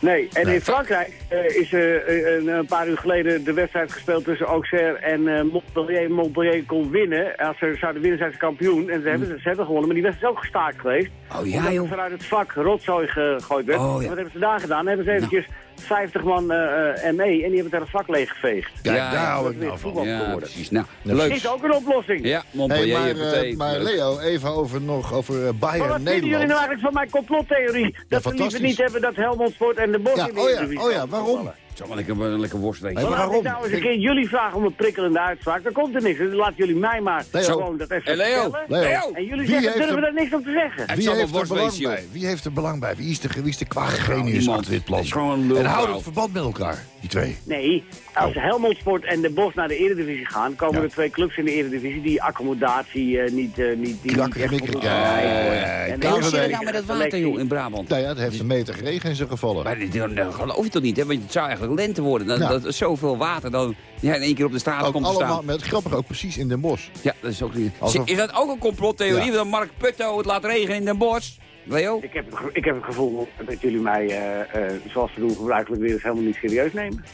Nee, en Nee. in Frankrijk eh, is er een, paar uur geleden de wedstrijd gespeeld tussen Auxerre en Montpellier. Montpellier kon winnen. Als ze zouden winnen zijn ze kampioen. En ze hebben, ze hebben gewonnen, maar die wedstrijd is ook gestaakt geweest. Oh ja, Omdat joh. vanuit het vak rotzooi gegooid werd. Oh, ja. Wat hebben ze daar gedaan? Hebben ze eventjes 50 man eh, eh, ME en die hebben het hele vak leeggeveegd. Kijk, Ja, daar hou ik nou van. voetbal Ja, geworden. precies. Nou, Ja, leuk. Is ook een oplossing. Ja, Hey, Montpellier. maar, het eh, maar. Leo, even over, nog over eh, Maar Bayern wat vinden jullie Nederland. nou eigenlijk van mijn complottheorie? Dat we liever niet hebben dat Helmond Sport en de Bos Ja, in de oh ja, oh ja, waarom? Is wel lekker, lekker worst. Hey, Maar maar laat ik waarom? nou eens een keer jullie vragen om een prikkelende uitspraak. Dan komt er niks. Dus laten jullie mij maar Leo. gewoon dat even Hey, Leo. vertellen. Leo, En jullie Wie zeggen, durven er- daar niks op te zeggen. Wie zal heeft er worst belang bij? Wie heeft er belang bij? Wie is de, wie is de kwade genius achter dit plan? Het is gewoon een en houden het verband met elkaar, die twee. Nee, als Oh. Helmond Sport en de Bos naar de Eredivisie gaan... komen Ja. er twee clubs in de Eredivisie die accommodatie eh, niet, eh, niet, die en Ja, begrijpen. ja, ja, En Hoe zit het nou met dat water, joh, in Brabant? Nou ja, het heeft een meter regen in zijn gevallen. Maar dit- dat dat geloof je toch niet, hè? Want het zou eigenlijk lente worden. Dat, Ja. dat is zoveel water dan ja, in één keer op de straat Ook komt te allemaal, staan. met het grappige ook precies in Den Bosch. Ja, dat is ook niet. Alsof- Is dat ook een complottheorie? Ja. Dat Mark Putto het laat regenen in Den Bosch? Leo? Ik heb, het ik heb het gevoel dat jullie mij, eh, eh, zoals we doen gebruikelijk, weer eens helemaal niet serieus nemen.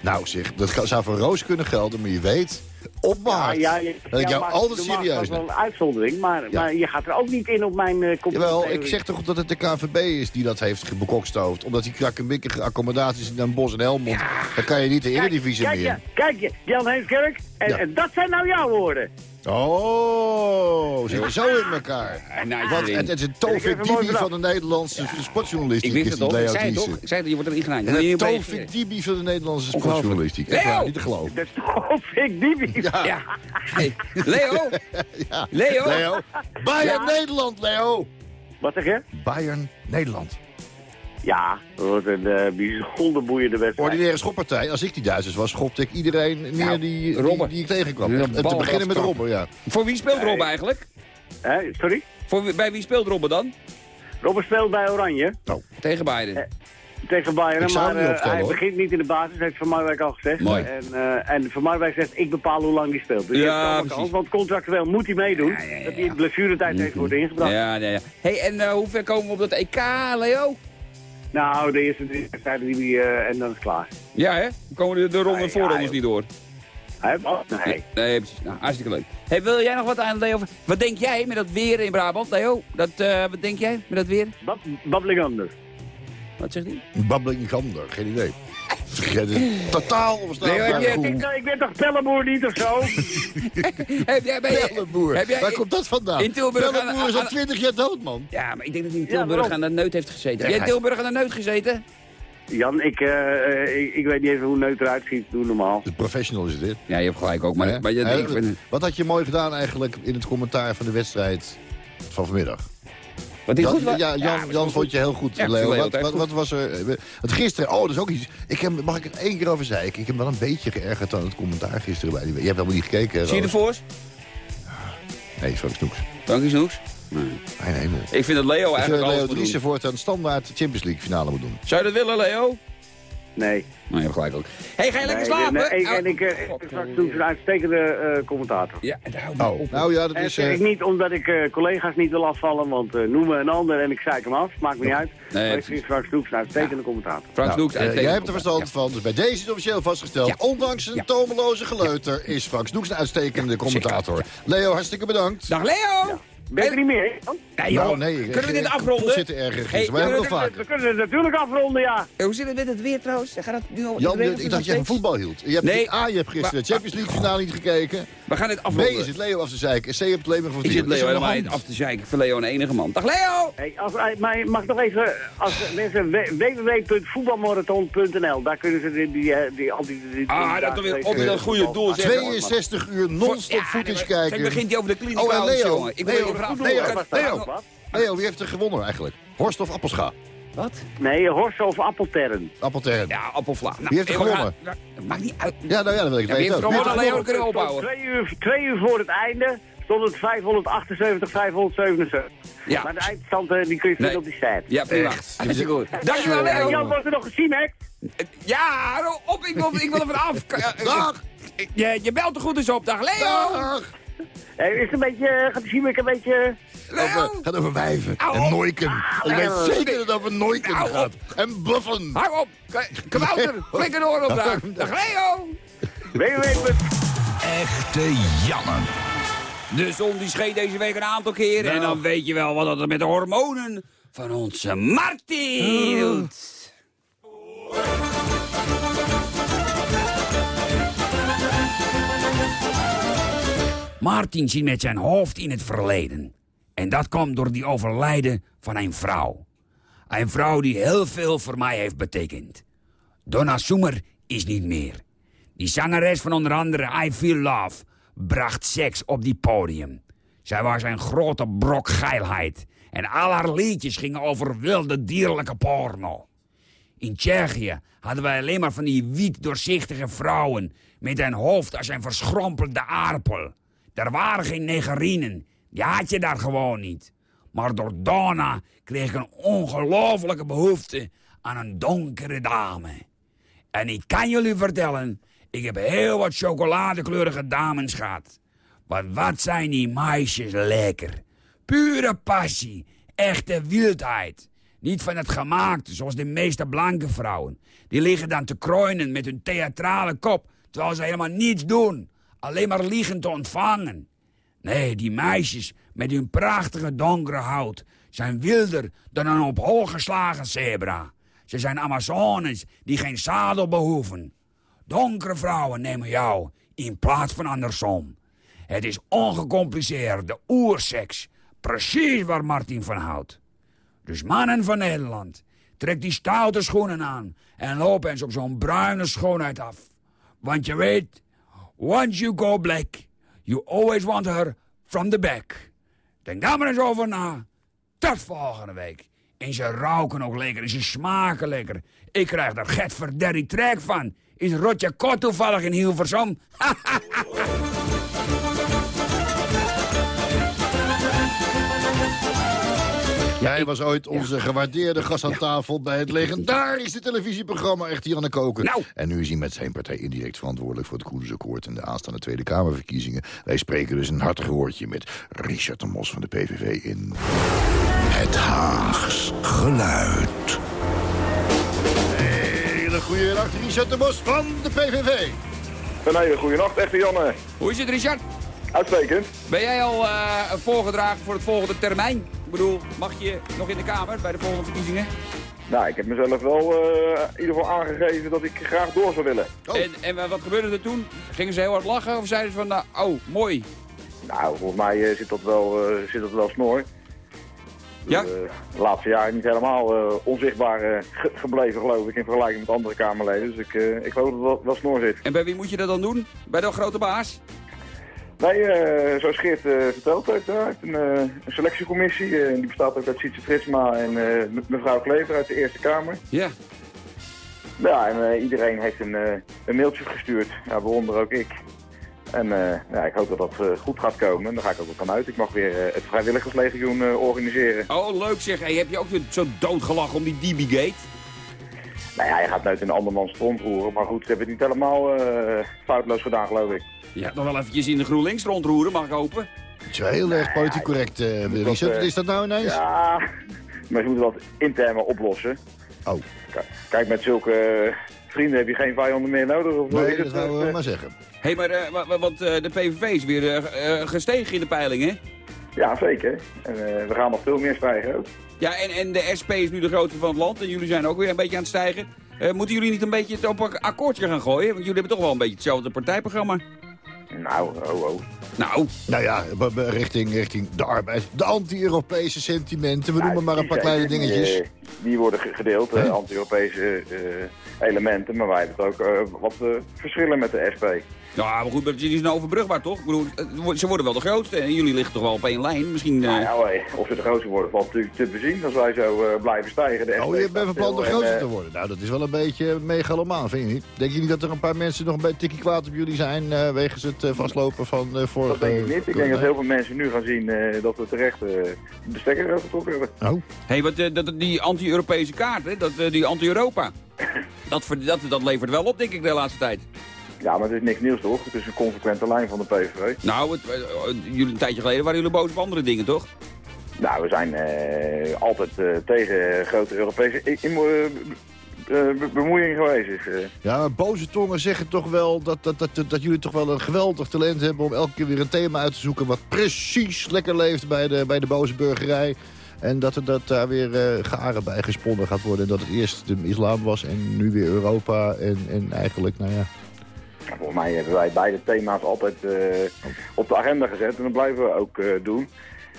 Nou zeg, dat zou voor Roos kunnen gelden, maar je weet, op maart, je, dat ik jou maar altijd serieus is dat neem. wel een uitzondering, maar, Ja. maar je gaat er ook niet in op mijn uh, Jawel, ik zeg toch dat het de KVB is die dat heeft bekokstoofd. Omdat die krakkemikkige accommodaties in Den Bosch en Helmond, dan kan je niet de Eredivisie kijk, meer. je, kijk je, Jan Heemskerk, en, Ja. en dat zijn nou jouw woorden. Oh, je zo in elkaar. nou, Wat, het, het is een Tovik Dibi van de Nederlandse sportjournalistiek. Ik wist is het toch? Ik zei het toch? Ik zei dat je wordt erin genaaid. En Dan moet je het hierbij- Tovik Dibi van de Nederlandse sportjournalistiek. Leo! niet te geloven. Dat is ik die. Ja, Ja. Hey, Leo? [laughs] ja. Leo? Leo. Bayern Ja. Nederland, Leo. Wat zeg je? Bayern Nederland. Ja, dat wordt een uh, bijzonder boeiende wedstrijd. Ordinaire schoppartij. Als ik die Duitsers was, schopte ik iedereen neer Nou, die, die, Robben. die ik tegenkwam. Ja, te beginnen met. Robben, ja. Voor wie speelt Rob eigenlijk? Hè, sorry? Voor, bij wie speelt Robben dan? Robert speelt bij Oranje Tegen beide. tegen Bayern, Ik zou maar hem niet eh, hij hoor. begint niet in de basis, heeft Van Marwijk al gezegd. Mooi. En, eh, en Van Marwijk zegt, ik bepaal hoe lang hij speelt. Dus Ja, kans, want contractueel moet hij meedoen. Ja, ja, ja, Dat hij in blessuretijd heeft worden ingebracht. Ja, ja, ja. Hey, en eh, hoe ver komen we op dat EK, Leo? Nou, de eerste drie wedstrijden die hij, eh, en dan is het klaar. Ja, hè? Dan komen de, de ronde Ja, voorrondes ja, niet door. Oh, nee. Nee, precies. Nou, hartstikke leuk. Hey, wil jij nog wat aan, Leo? Wat denk jij met dat weer in Brabant, Leo? Dat, eh, wat denk jij met dat weer? Bab Babbling. Wat zegt hij? Babbeling Gander, geen idee. Totaal onverstaanbaar. Nee, heb je- goed. Ik, ik ben toch Pellenboer niet of zo? [laughs] Heb jij, ben je- Pellenboer. Heb jij, Waar komt dat vandaan? in Tilburg Pellenboer aan- is al aan- 20 jaar dood, man. Ja, maar ik denk dat hij in Tilburg aan de neut heeft gezeten. Heb jij in Tilburg aan de neut gezeten? Jan, ik, eh, eh, ik, ik weet niet even hoe neut eruit ziet. Doe normaal. De professional is dit. Ja, je hebt gelijk ook. Maar, maar je, ik vind- Wat had je mooi gedaan eigenlijk in het commentaar van de wedstrijd van vanmiddag? Wat goed was? ja, Jan, Jan vond je heel goed, Ja, Leo. Wat, het wat, wat was er? eh, Het gisteren, oh, dat is ook iets. Ik heb, mag ik er één keer over zeggen? Ik heb wel een beetje geërgerd aan het commentaar gisteren. Bij die, je hebt helemaal niet gekeken, Zie je de voor's? Nee, Frank Snoeks. Dank je, Snoeks. Mijn hemel. Ik vind dat Leo Ik vind eigenlijk dat Leo Driessen voortaan standaard Champions League finale moet doen. Zou je dat willen, Leo? Nee. Nou, je hebt gelijk ook. hey, ga je lekker Nee, slapen? nee, Oh, en ik, God, ik een uitstekende eh, commentator. Ja, Oh, op. nou ja, dat En is... zeg eh, ik niet omdat ik eh, collega's niet wil afvallen, want eh, noem me een ander en ik zeik hem af. Maakt me niet uit. maar ik vind Frank Snoeks een uitstekende commentator. Frank nou, Snoeks, jij hebt er verstand van, dus bij deze is het officieel vastgesteld. Ja. Ondanks een Ja. tomeloze geleuter is Frank Snoeks een uitstekende commentator. Leo, hartstikke bedankt. Dag Leo! Ben je er niet meer? Nee, joh. Nou, nee, Kunnen we dit afronden? kapot zitten erger Hey, maar hebben we nog kunnen vaker. We kunnen het natuurlijk afronden, ja. Eh, Hoe zit het met het weer trouwens? Gaat het nu al Jan, het ik dacht dat jij van voetbal hield. Je hebt, Nee. A, je hebt gisteren de Champions League finale niet gekeken. We gaan dit B, afronden. is het Leo af te zeiken. C, je hebt het maar van Ik zit Leo helemaal niet af te zeiken. Ik vind Leo een enige man. Dag Leo! Hey, als, eh, maar mag ik nog even, als mensen, www.voetbalmarathon.nl, daar kunnen ze die, die, eh, die, al die, die, die Ah, dat weer op dat goede doel zeggen. 62 uur non-stop footage Kijk, kijken. begint hij over de kliniek Oh, en Leo. jongen. Ik wil Leo. Leo, Leo. Leo, wie heeft er gewonnen eigenlijk? Horst of Appelscha? Wat? Nee, Horst of Appeltern. Appeltern. Ja, appelvla. Nou, Wie heeft er gaan- gewonnen? Dat maakt niet uit. Ja, nou ja, dan wil ik Ja, het wie heeft weten. Leo, dat kunnen opbouwen. Twee uur, twee uur voor het einde stond het 578, 577. Ja. Maar de eindstand eh, die kun je vinden Nee. op die site. Ja, prima. Hartstikke goed. Dankjewel, Eh, Jan, Leo. was er nog gezien, hè? Ja, op, ik wil, ik wil er vanaf. [laughs] Dag! Je, je belt er goed eens op. Dag, Leo. Dag! Hey, is het een beetje, eh, gaat de Siemek een beetje... Over, gaat over wijven Au, en noiken. ik weet zeker dat het over noiken Au, gaat. En buffen. Hou op. Kabouter, [laughs] flikker door op daar. Dag, Leo. Echte Janne. De zon die scheen deze week een aantal keren. En dan weet je wel wat dat met de hormonen van onze Martin doet. Martin zit met zijn hoofd in het verleden. En dat komt door die overlijden van een vrouw. Een vrouw die heel veel voor mij heeft betekend. Donna Summer is niet meer. Die zangeres van onder andere I Feel Love bracht seks op die podium. Zij was een grote brok geilheid. En al haar liedjes gingen over wilde dierlijke porno. In Tsjechië hadden wij alleen maar van die wiet doorzichtige vrouwen... met een hoofd als een verschrompelde aardappel. Er waren geen negerinen. Die had je daar gewoon niet. Maar door Donna kreeg ik een ongelofelijke behoefte aan een donkere dame. En ik kan jullie vertellen, ik heb heel wat chocoladekleurige dames gehad. Maar wat zijn die meisjes lekker. Pure passie, echte wildheid. Niet van het gemaakte, zoals de meeste blanke vrouwen. Die liggen dan te krooien met hun theatrale kop, terwijl ze helemaal niets doen. Alleen maar liegen te ontvangen. Nee, die meisjes met hun prachtige donkere hout zijn wilder dan een op hol geslagen zebra. Ze zijn Amazones die geen zadel behoeven. Donkere vrouwen nemen jou in plaats van andersom. Het is ongecompliceerde oerseks. Precies waar Martin van houdt. Dus mannen van Nederland, trek die stoute schoenen aan en loop eens op zo'n bruine schoonheid af. Want je weet, once you go black, you always want her from the back. Denk daar maar eens over na. Tot volgende week. En ze ruiken ook lekker en ze smaken lekker. Ik krijg daar get verderrie trek van. Is Rotje Kot toevallig in Hilversum? [laughs] Jij was ooit onze gewaardeerde gast aan tafel bij het legendarische televisieprogramma Echt Janne Koken. Nou. En nu is hij met zijn partij indirect verantwoordelijk voor het Koendersakkoord en de aanstaande Tweede Kamerverkiezingen. Wij spreken dus een hartig woordje met Richard de Mos van de PVV in... Het Haags geluid. Hele goede nacht, Richard de Mos van de PVV. Een hele goede nacht, echte Janne. Hoe is het, Richard? Uitstekend. Ben jij al eh, voorgedragen voor het volgende termijn? Ik bedoel, mag je nog in de Kamer bij de volgende verkiezingen? Nou, ik heb mezelf wel eh, in ieder geval aangegeven dat ik graag door zou willen. Oh. En, en wat gebeurde er toen? Gingen ze heel hard lachen of zeiden ze van, nou, oh, mooi. Nou, volgens mij eh, zit, dat wel, eh, zit dat wel snor. Ja? De laatste jaren niet helemaal eh, onzichtbaar eh, ge- gebleven, geloof ik, in vergelijking met andere Kamerleden. Dus ik, eh, ik geloof dat het wel, wel snor zit. En bij wie moet je dat dan doen? Bij de grote baas? Nee, eh, zoals Geert eh, verteld heeft, heeft een, eh, een selectiecommissie. eh, die bestaat ook uit Sietse Fritsma en eh, me- mevrouw Klever uit de Eerste Kamer. Ja. Ja, en eh, iedereen heeft een, eh, een mailtje gestuurd, ja, waaronder ook ik. En eh, ja, ik hoop dat dat eh, goed gaat komen. En daar ga ik ook wel vanuit. Ik mag weer eh, het vrijwilligerslegioen eh, organiseren. Oh, leuk zeg. Hey, heb je ook weer zo doodgelachen om die DB-gate? Nou ja, je gaat nooit in een andermans stront roeren. Maar goed, ze hebben het niet helemaal eh, foutloos gedaan, geloof ik. Ja, nog wel eventjes in de GroenLinks rondroeren, mag ik hopen. Het is wel heel erg politiek correct, eh, Richard. eh, Wat is dat nou ineens? Ja, maar ze moeten dat intern maar oplossen. Oh, K- Kijk, met zulke eh, vrienden heb je geen vijanden meer nodig. Of nee, dat ik Eh, maar zeggen. Hé, hey, maar eh, wa- want eh, de PVV is weer gestegen in de peilingen. Ja, zeker. En eh, we gaan nog veel meer stijgen ook. Ja, en, en de SP is nu de grootste van het land en jullie zijn ook weer een beetje aan het stijgen. Eh, moeten jullie niet een beetje het op een akkoordje gaan gooien? Want jullie hebben toch wel een beetje hetzelfde partijprogramma. Nou, oh, oh. Nou, Nou ja, richting, richting de arbeid. De anti-Europese sentimenten. We noemen maar een paar kleine dingetjes. Je, die worden ge- gedeeld, eh, anti-Europese eh, elementen. Maar wij hebben het ook eh, wat eh, verschillen met de SP. Ja, maar goed, maar die zijn overbrugbaar, toch? Ik bedoel, het ze worden wel de grootste en jullie liggen toch wel op één lijn? Misschien... eh, Nou ja, of ze de grootste worden valt natuurlijk te bezien als wij zo eh, blijven stijgen. De SP Oh, je bent van plan de en, grootste te worden. Nou, dat is wel een beetje megalomaan, vind je niet? Denk je niet dat er een paar mensen nog een beetje tikkie kwaad op jullie zijn... eh, wegens het vastlopen van eh vorige... Dat denk ik niet. Ik denk dat heel veel mensen nu gaan zien eh, dat we terecht eh, de stekker getrokken hebben. Oh, Hé, wat, dat, die anti-Europese kaart, hè? Dat, die anti-Europa. Dat, dat, dat levert wel op, denk ik, de laatste tijd. Ja, maar het is niks nieuws toch? Het is een consequente lijn van de PVV. Nou, het, eh, eh, jullie, een tijdje geleden waren jullie boos op andere dingen, toch? Nou, we zijn eh, altijd eh, tegen grote Europese be- bemoeiing geweest. Ja, maar boze tongen zeggen toch wel dat, dat, dat, dat, dat jullie toch wel een geweldig talent hebben... om elke keer weer een thema uit te zoeken wat precies lekker leeft bij de, bij de boze burgerij. En dat er dat daar weer eh garen bij gesponnen gaat worden. En dat het eerst de islam was en nu weer Europa. En, en eigenlijk, nou ja... volgens mij hebben wij beide thema's altijd eh, op de agenda gezet. En dat blijven we ook eh, doen.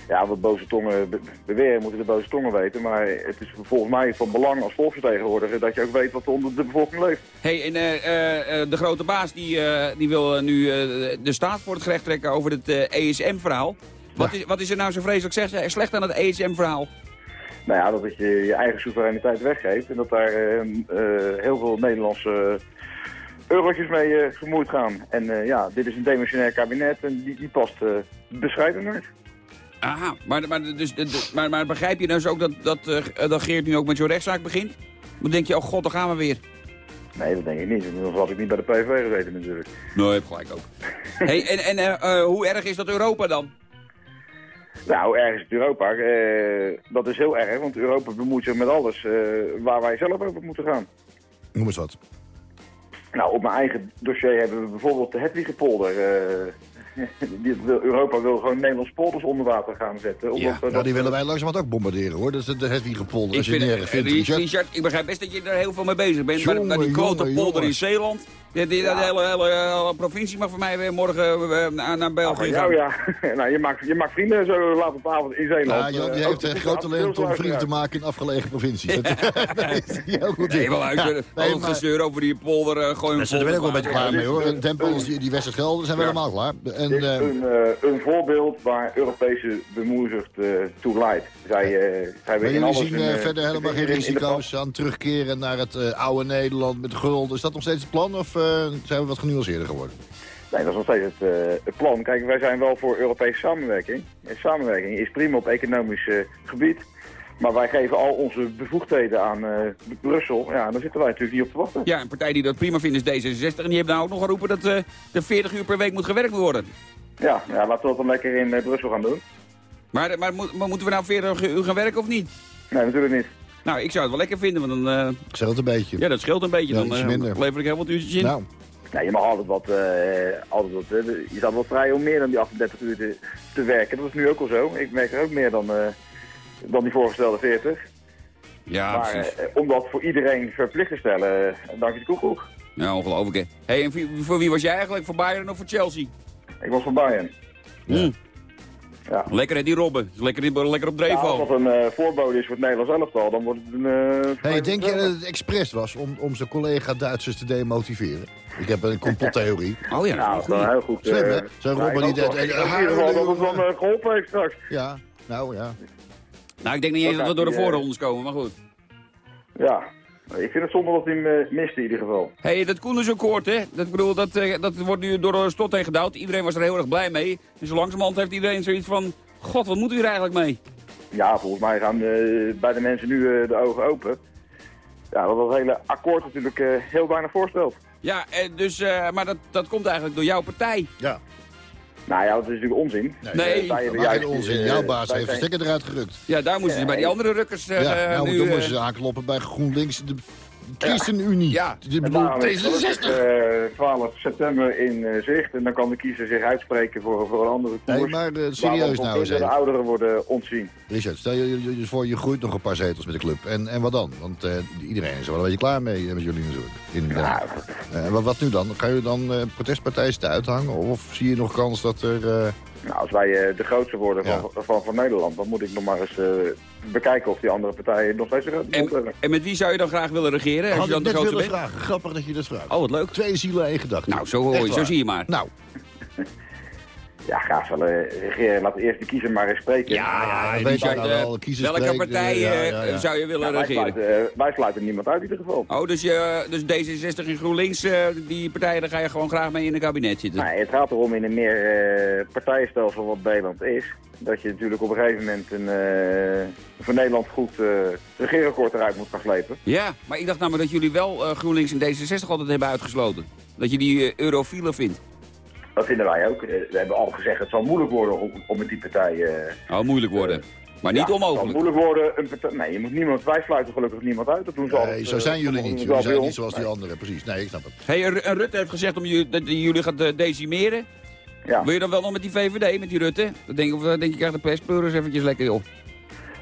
Ja, wat boze tongen be- beweren, moeten de boze tongen weten. Maar het is volgens mij van belang als volksvertegenwoordiger dat je ook weet wat er onder de bevolking leeft. Hé, en eh, eh, eh, de grote baas die, eh, die wil nu eh, de staat voor het gerecht trekken over het eh, ESM-verhaal. Wat, is, wat is er nou zo vreselijk slecht aan het ESM-verhaal? Nou ja, dat het je je eigen soevereiniteit weggeeft. En dat daar eh, eh, heel veel Nederlandse eurotjes mee eh, gemoeid gaan. En eh, ja, dit is een demissionair kabinet en die, die past uh, bescheidener. Aha, maar, maar, dus, maar, maar begrijp je dus ook dat, dat, dat Geert nu ook met zo'n rechtszaak begint? Dan denk je, oh god, daar gaan we weer. Nee, dat denk ik niet. Anders had ik niet bij de PVV gezeten natuurlijk. Nee, je hebt gelijk ook. [laughs] hey, en en hoe erg is dat Europa dan? Nou, ergens is het Europa. eh, dat is heel erg, want Europa bemoeit zich met alles eh, waar wij zelf over moeten gaan. Noem eens wat. Nou, op mijn eigen dossier hebben we bijvoorbeeld de Hedwigepolder. eh [laughs] die wil, Europa wil gewoon Nederlands polders onder water gaan zetten. Omdat we Nou, dat- die willen wij langzamerhand ook bombarderen, hoor. Dat is de Hedwigepolder, Ik, als je het vind, nergens vindt, eh, Richard. Richard, ik begrijp best dat je er heel veel mee bezig bent. Maar, Jongen, maar die grote jongen, polder in jongens. Zeeland, die, die, de hele, hele, hele provincie mag voor mij weer morgen eh, naar, naar Ah, België gaan. jou, ja. [laughs] nou, je maakt, je maakt vrienden zo laat op de avond in Zeeland. Ja, die Eh, heeft ook een groot aan- talent om vrienden te maken in afgelegen provincies. Dat [laughs] dat is heel goed. Nee, wel uit. Ja, Ja, nee, al maar- gezeur over die polder, uh, gooi Daar zijn we ook wel een beetje klaar mee, hoor. En Tempels, die, die Westerschelde, zijn we helemaal klaar. En, Dit is eh, een, eh, een voorbeeld waar Europese bemoeizucht eh, toe leidt. Zij, eh, zij maar jullie alles zien in, eh, eh, verder helemaal geen de risico's aan terugkeren naar het eh, oude Nederland met guld. Is dat nog steeds het plan of eh, zijn we wat genuanceerder geworden? Nee, dat is nog steeds het, eh, het plan. Kijk, wij zijn wel voor Europese samenwerking. En samenwerking is prima op economisch eh, gebied. Maar wij geven al onze bevoegdheden aan eh, Brussel. Ja, daar zitten wij natuurlijk niet op te wachten. Ja, een partij die dat prima vindt is D66. En die heeft nou ook nog geroepen dat eh er 40 uur per week moet gewerkt worden. Ja, ja laten we dat dan lekker in eh, Brussel gaan doen. Maar, maar, maar moeten we nou 40 uur gaan werken of niet? Nee, natuurlijk niet. Nou, ik zou het wel lekker vinden, want dan... eh, Scheelt een beetje. ja, dat scheelt een beetje. Ja, dan eh, minder. lever ik heel wat uurtjes in. Nou, je mag altijd wat, eh, altijd wat je staat wel vrij om meer dan die 38 uur te, te werken. Dat is nu ook al zo. Ik werk er ook meer dan, eh, dan die voorgestelde 40. Ja, maar precies. eh, om dat voor iedereen verplicht te stellen, dank je de koekoek. Ja, ongelooflijk hè. Hey, en voor, voor wie was jij eigenlijk? Voor Bayern of voor Chelsea? Ik was van Bayern. Hm. Ja. Lekker hè, die Robben. Is Lekker, lekker op dreef Ja, als al. dat een eh, voorbode is voor het Nederlands elftal, dan wordt het een... eh, hey, denk je dat het expres was om, om zijn collega Duitsers te demotiveren? Ik heb een complottheorie. [laughs] Oh ja, Nou, dat is wel heel goed. Slim, hè? eh, Zo'n ja, Robben ik die hoop dat- wel- ik hoop in ieder geval dat het dan eh, geholpen heeft straks. Ja, nou ja. Nou, ik denk niet eens dat we door de voorrondes komen, maar goed. Ja, ik vind het zonde dat hij hem eh, mist in ieder geval. Hé, hey, dat Koendersakkoord, hè? Dat, ik bedoel, dat, eh, dat wordt nu door de stot heen gedouwd. Iedereen was er heel erg blij mee. Zo langzamerhand heeft iedereen zoiets van... God, wat moet u hier eigenlijk mee? Ja, volgens mij gaan eh, bij de mensen nu eh, de ogen open. Ja, dat dat hele akkoord natuurlijk eh, heel weinig voorstelt. Ja, eh, dus, eh, maar dat, dat komt eigenlijk door jouw partij. Ja. Nou ja, dat is natuurlijk onzin. Nee, Eh, wij juist, onzin. eh, Jouw baas heeft de zijn- stekker eruit gerukt. Ja, daar moesten ze bij die andere rukkers eh, ja, nou, nu... dan eh, moesten ze aankloppen bij GroenLinks, de ChristenUnie. Ja. En bedoel, daarom is het D66. eh, 12 september in eh, zicht. En dan kan de kiezer zich uitspreken voor, voor een andere koers. Nee, maar eh, serieus nou eens de ouderen worden ontzien. Richard, stel je, je, voor, je groeit nog een paar zetels met de club. En, en wat dan? Want iedereen is er wel een beetje klaar mee met jullie natuurlijk. Inderdaad. Eh, wat, wat nu dan? Ga je dan protestpartijen uithangen? Of zie je nog kans dat er... Nou, als wij de grootste worden van, Ja. van, van Nederland, dan moet ik nog maar eens bekijken of die andere partijen nog steeds een grote En, hebben. en met wie zou je dan graag willen regeren? Als je dan ik de grootste willen bent? vragen. Grappig dat je dat vraagt. Oh, wat leuk. Twee zielen, één gedachte. Nou, zo, hoor je, zo zie je maar. Nou, [laughs] Ja, graag zullen regeren. Laat de eerste kiezer maar eens spreken. Ja, Richard, eh, wel. Kiezers welke partij ja, eh, ja, ja. zou je willen Ja, wij, regeren? sluiten, eh, wij sluiten niemand uit in ieder geval. Oh, dus, je, dus D66 en GroenLinks, eh, die partijen, daar ga je gewoon graag mee in een kabinet zitten? Nou, het gaat erom in een meer eh, partijenstelsel wat Nederland is. Dat je natuurlijk op een gegeven moment een eh, voor Nederland goed eh regeerakkoord eruit moet gaan slepen. Ja, maar ik dacht namelijk dat jullie wel eh, GroenLinks en D66 altijd hebben uitgesloten. Dat je die eh, eurofielen vindt. Dat vinden wij ook. Eh, we hebben al gezegd het zal moeilijk worden om, om met die partij... eh, Oh, moeilijk worden. Maar niet ja, Het zal onmogelijk. moeilijk worden. Een partij, nee, je moet niemand, wij sluiten gelukkig niemand uit. Dat doen ze nee, altijd, zo eh, zijn jullie niet. Jullie zijn niet zoals die Nee. anderen, precies. Nee, ik snap het. Hey, Rutte heeft gezegd om jullie, dat hij jullie gaat eh, decimeren. Ja. Wil je dan wel nog met die VVD, met die Rutte? Dan denk ik, of, eh, denk ik, krijg de perspleuris eventjes lekker op.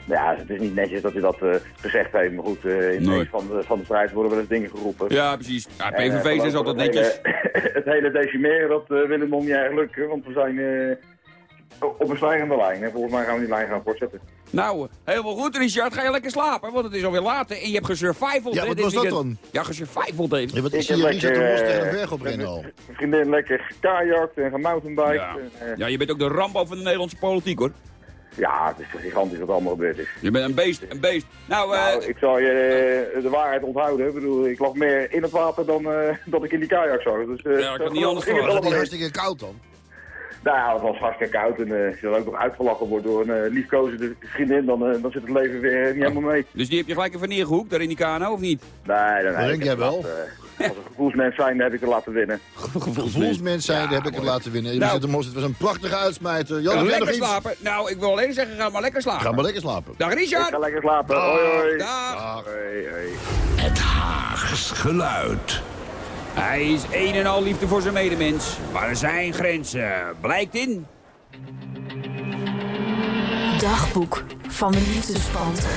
Ja, het is niet netjes dat hij dat eh, gezegd heeft. Maar goed, eh, in het van de, van de strijd worden wel eens dingen geroepen. Ja, precies. Ja, En, eh, PVV is altijd het netjes. Hele, [laughs] het hele decimeren, dat eh, wil hem nog niet lukken. Want we zijn eh, op een stijgende lijn. En volgens mij gaan we die lijn gaan voortzetten. Nou, helemaal goed, Richard. Ga je lekker slapen, want het is alweer laat. En je hebt gesurvivald, Ja, wat was dat weekend. Ja, gesurvivald even. Ja, wat heb je Richard de Mos tegen een berg oprennen al. vriendin lekker gekajakt en gemountainbiked. Ja. Ja, je bent ook de Rambo van de Nederlandse politiek, hoor. Ja, het is gigantisch wat allemaal gebeurd is. Je bent een beest, een beest. Nou, eh, Nou, ik zal je eh, de waarheid onthouden. Ik bedoel, ik lag meer in het water dan eh, dat ik in die kajak zag. Dus, eh, Ja, ik kan niet [laughs] anders ging het in. hartstikke koud dan? Nou ja, het was hartstikke koud en eh, als je dan ook nog uitgelachen wordt door een uh, liefkozende vriendin, dan, eh, dan zit het leven weer niet helemaal mee. dus die heb je gelijk even neergehoekt, daar in die kano, of niet? Nee. Dat denk ik jij wel. eh, als een gevoelsmens zijn, heb ik het laten winnen. [laughs] Gevoelsmens zijn, heb ik het laten winnen. Nou. De Mos, het was een prachtige uitsmijter. Jan, lekker iets? slapen. Nou, ik wil alleen zeggen, ga maar lekker slapen. Ga maar lekker slapen. Dag Ik Richard. ga lekker slapen. Hoi, hoi. Dag. Hoi, hoi. Het Haags geluid. Hij is een en al liefde voor zijn medemens. Maar er zijn grenzen. Blijkt in... Dagboek van de liefdespanter.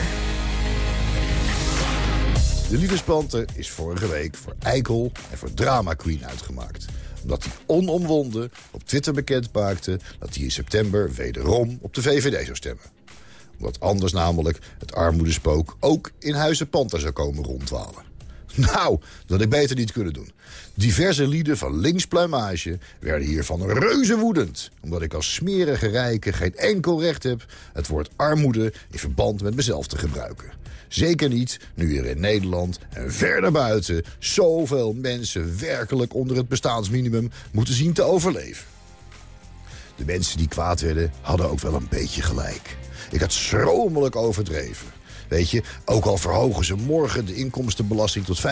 De liefdespanter is vorige week voor Eikel en voor Drama Queen uitgemaakt. Omdat hij onomwonden op Twitter bekend maakte dat hij in september wederom op de VVD zou stemmen. Omdat anders namelijk het armoedespook ook in Huizen Panta zou komen rondwalen. Nou, dat ik beter niet kunnen doen. Diverse lieden van linkspluimage werden hiervan reuze woedend. Omdat ik als smerige rijke geen enkel recht heb... het woord armoede in verband met mezelf te gebruiken. Zeker niet nu er in Nederland en verder buiten... zoveel mensen werkelijk onder het bestaansminimum moeten zien te overleven. De mensen die kwaad werden hadden ook wel een beetje gelijk. Ik had schromelijk overdreven. Weet je, ook al verhogen ze morgen de inkomstenbelasting tot 75%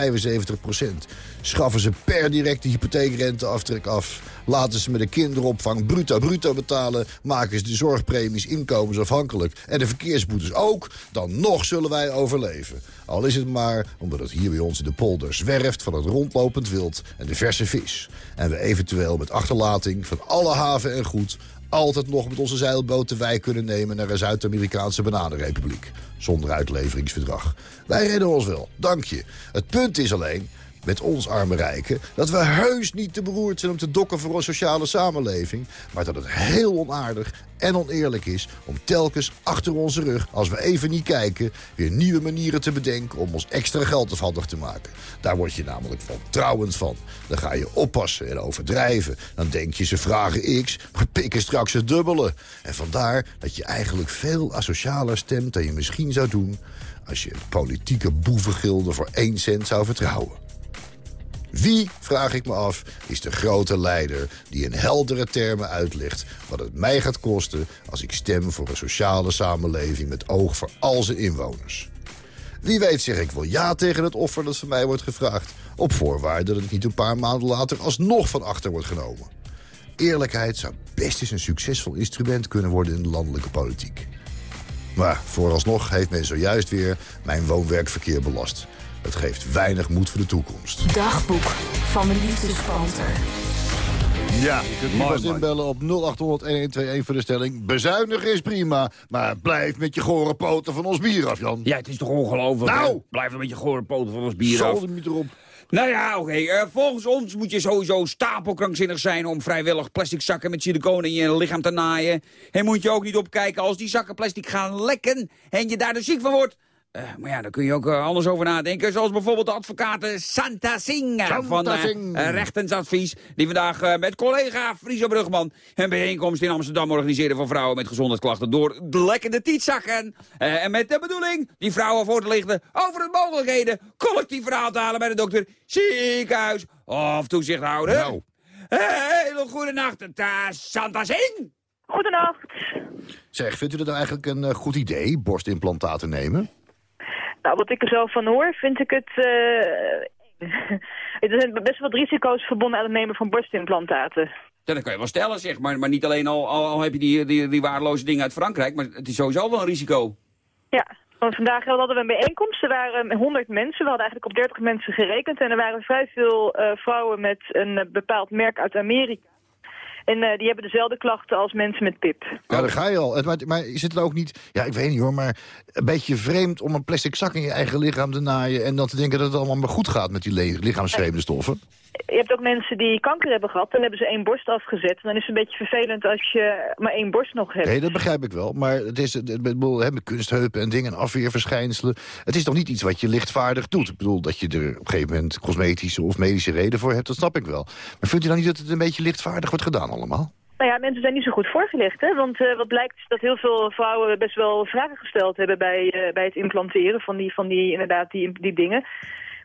Schaffen ze per direct de hypotheekrenteaftrek af. Laten ze met de kinderopvang bruto bruto betalen. Maken ze de zorgpremies inkomensafhankelijk. En de verkeersboetes ook. Dan nog zullen wij overleven. Al is het maar omdat het hier bij ons in de polder zwerft van het rondlopend wild en de verse vis. En we eventueel met achterlating van alle haven en goed altijd nog met onze zeilboot de wijk kunnen nemen naar een Zuid-Amerikaanse bananenrepubliek. Zonder uitleveringsverdrag. Wij redden ons wel, dank je. Het punt is alleen, met ons arme rijken, dat we heus niet te beroerd zijn om te dokken voor een sociale samenleving. Maar dat het heel onaardig en oneerlijk is om telkens achter onze rug, als we even niet kijken, weer nieuwe manieren te bedenken om ons extra geld afhandig te maken. Daar word je namelijk van trouwend van. Dan ga je oppassen en overdrijven. Dan denk je ze vragen X, maar pikken straks het dubbele. En vandaar dat je eigenlijk veel asocialer stemt dan je misschien zou doen als je politieke boevengilde voor één cent zou vertrouwen. Wie, vraag ik me af, is de grote leider die in heldere termen uitlegt wat het mij gaat kosten als ik stem voor een sociale samenleving met oog voor al zijn inwoners? Wie weet zeg ik wel ja tegen het offer dat van mij wordt gevraagd, op voorwaarde dat ik niet een paar maanden later alsnog van achter wordt genomen. Eerlijkheid zou best eens een succesvol instrument kunnen worden in de landelijke politiek. Maar vooralsnog heeft men zojuist weer mijn woon-werkverkeer belast. Het geeft weinig moed voor de toekomst. Dagboek van de liefdespanter. Ja, je kunt Mooi, inbellen op 0800-1121 voor de stelling. Bezuinigen is prima, maar blijf met je gore poten van ons bier af, Jan. Ja, het is toch ongelooflijk, Nou! hè? Blijf een beetje gore poten van ons bier af. Zo, niet erop. Nou ja, oké. eh, volgens ons moet je sowieso stapelkrankzinnig zijn om vrijwillig plastic zakken met siliconen in je lichaam te naaien. En moet je ook niet opkijken als die zakken plastic gaan lekken en je daar dus ziek van wordt. Eh, maar ja, daar kun je ook eh, anders over nadenken. Zoals bijvoorbeeld de advocaat eh, Santa Singh Santa van Rechtensadvies. Die vandaag eh, met collega Friso Brugman een bijeenkomst in Amsterdam organiseerde voor vrouwen met gezondheidsklachten door de lekkende tietzakken. Eh, en met de bedoeling die vrouwen voor te lichten over de mogelijkheden collectief verhaal te halen bij de dokter, ziekenhuis of toezichthouder. Nou. Hele goede nacht, ta Santa Singh. Goedenacht. Zeg, vindt u dat nou eigenlijk een goed idee, borstimplantaten nemen? Nou, wat ik er zo van hoor, vind ik het... eh, [laughs] er zijn best wat risico's verbonden aan het nemen van borstimplantaten. Ja, dat kan je wel stellen, zeg. Maar, maar niet alleen al, al, al heb je die, die, die waardeloze dingen uit Frankrijk, maar het is sowieso wel een risico. Ja, want vandaag hadden we een bijeenkomst. Er waren 100 mensen. We hadden eigenlijk op 30 mensen gerekend. En er waren vrij veel eh, vrouwen met een eh, bepaald merk uit Amerika. En eh, die hebben dezelfde klachten als mensen met PIP. Ja, daar ga je al. Het- Maar, is het ook niet, ja, ik weet niet hoor, maar een beetje vreemd om een plastic zak in je eigen lichaam te naaien en dan te denken dat het allemaal maar goed gaat met die lichaamsvreemde stoffen? Je hebt ook mensen die kanker hebben gehad. Dan hebben ze één borst afgezet. En dan is het een beetje vervelend als je maar één borst nog hebt. Nee, dat begrijp ik wel. Maar het is het, ik bedoel, hè, met kunstheupen en dingen en afweerverschijnselen. Het is toch niet iets wat je lichtvaardig doet? Ik bedoel, dat je er op een gegeven moment cosmetische of medische reden voor hebt, dat snap ik wel. Maar vindt u dan niet dat het een beetje lichtvaardig wordt gedaan allemaal? Nou ja, mensen zijn niet zo goed voorgelegd. Hè? Want eh, wat blijkt is dat heel veel vrouwen best wel vragen gesteld hebben bij, eh, bij het implanteren van die, van die, inderdaad, die, die dingen.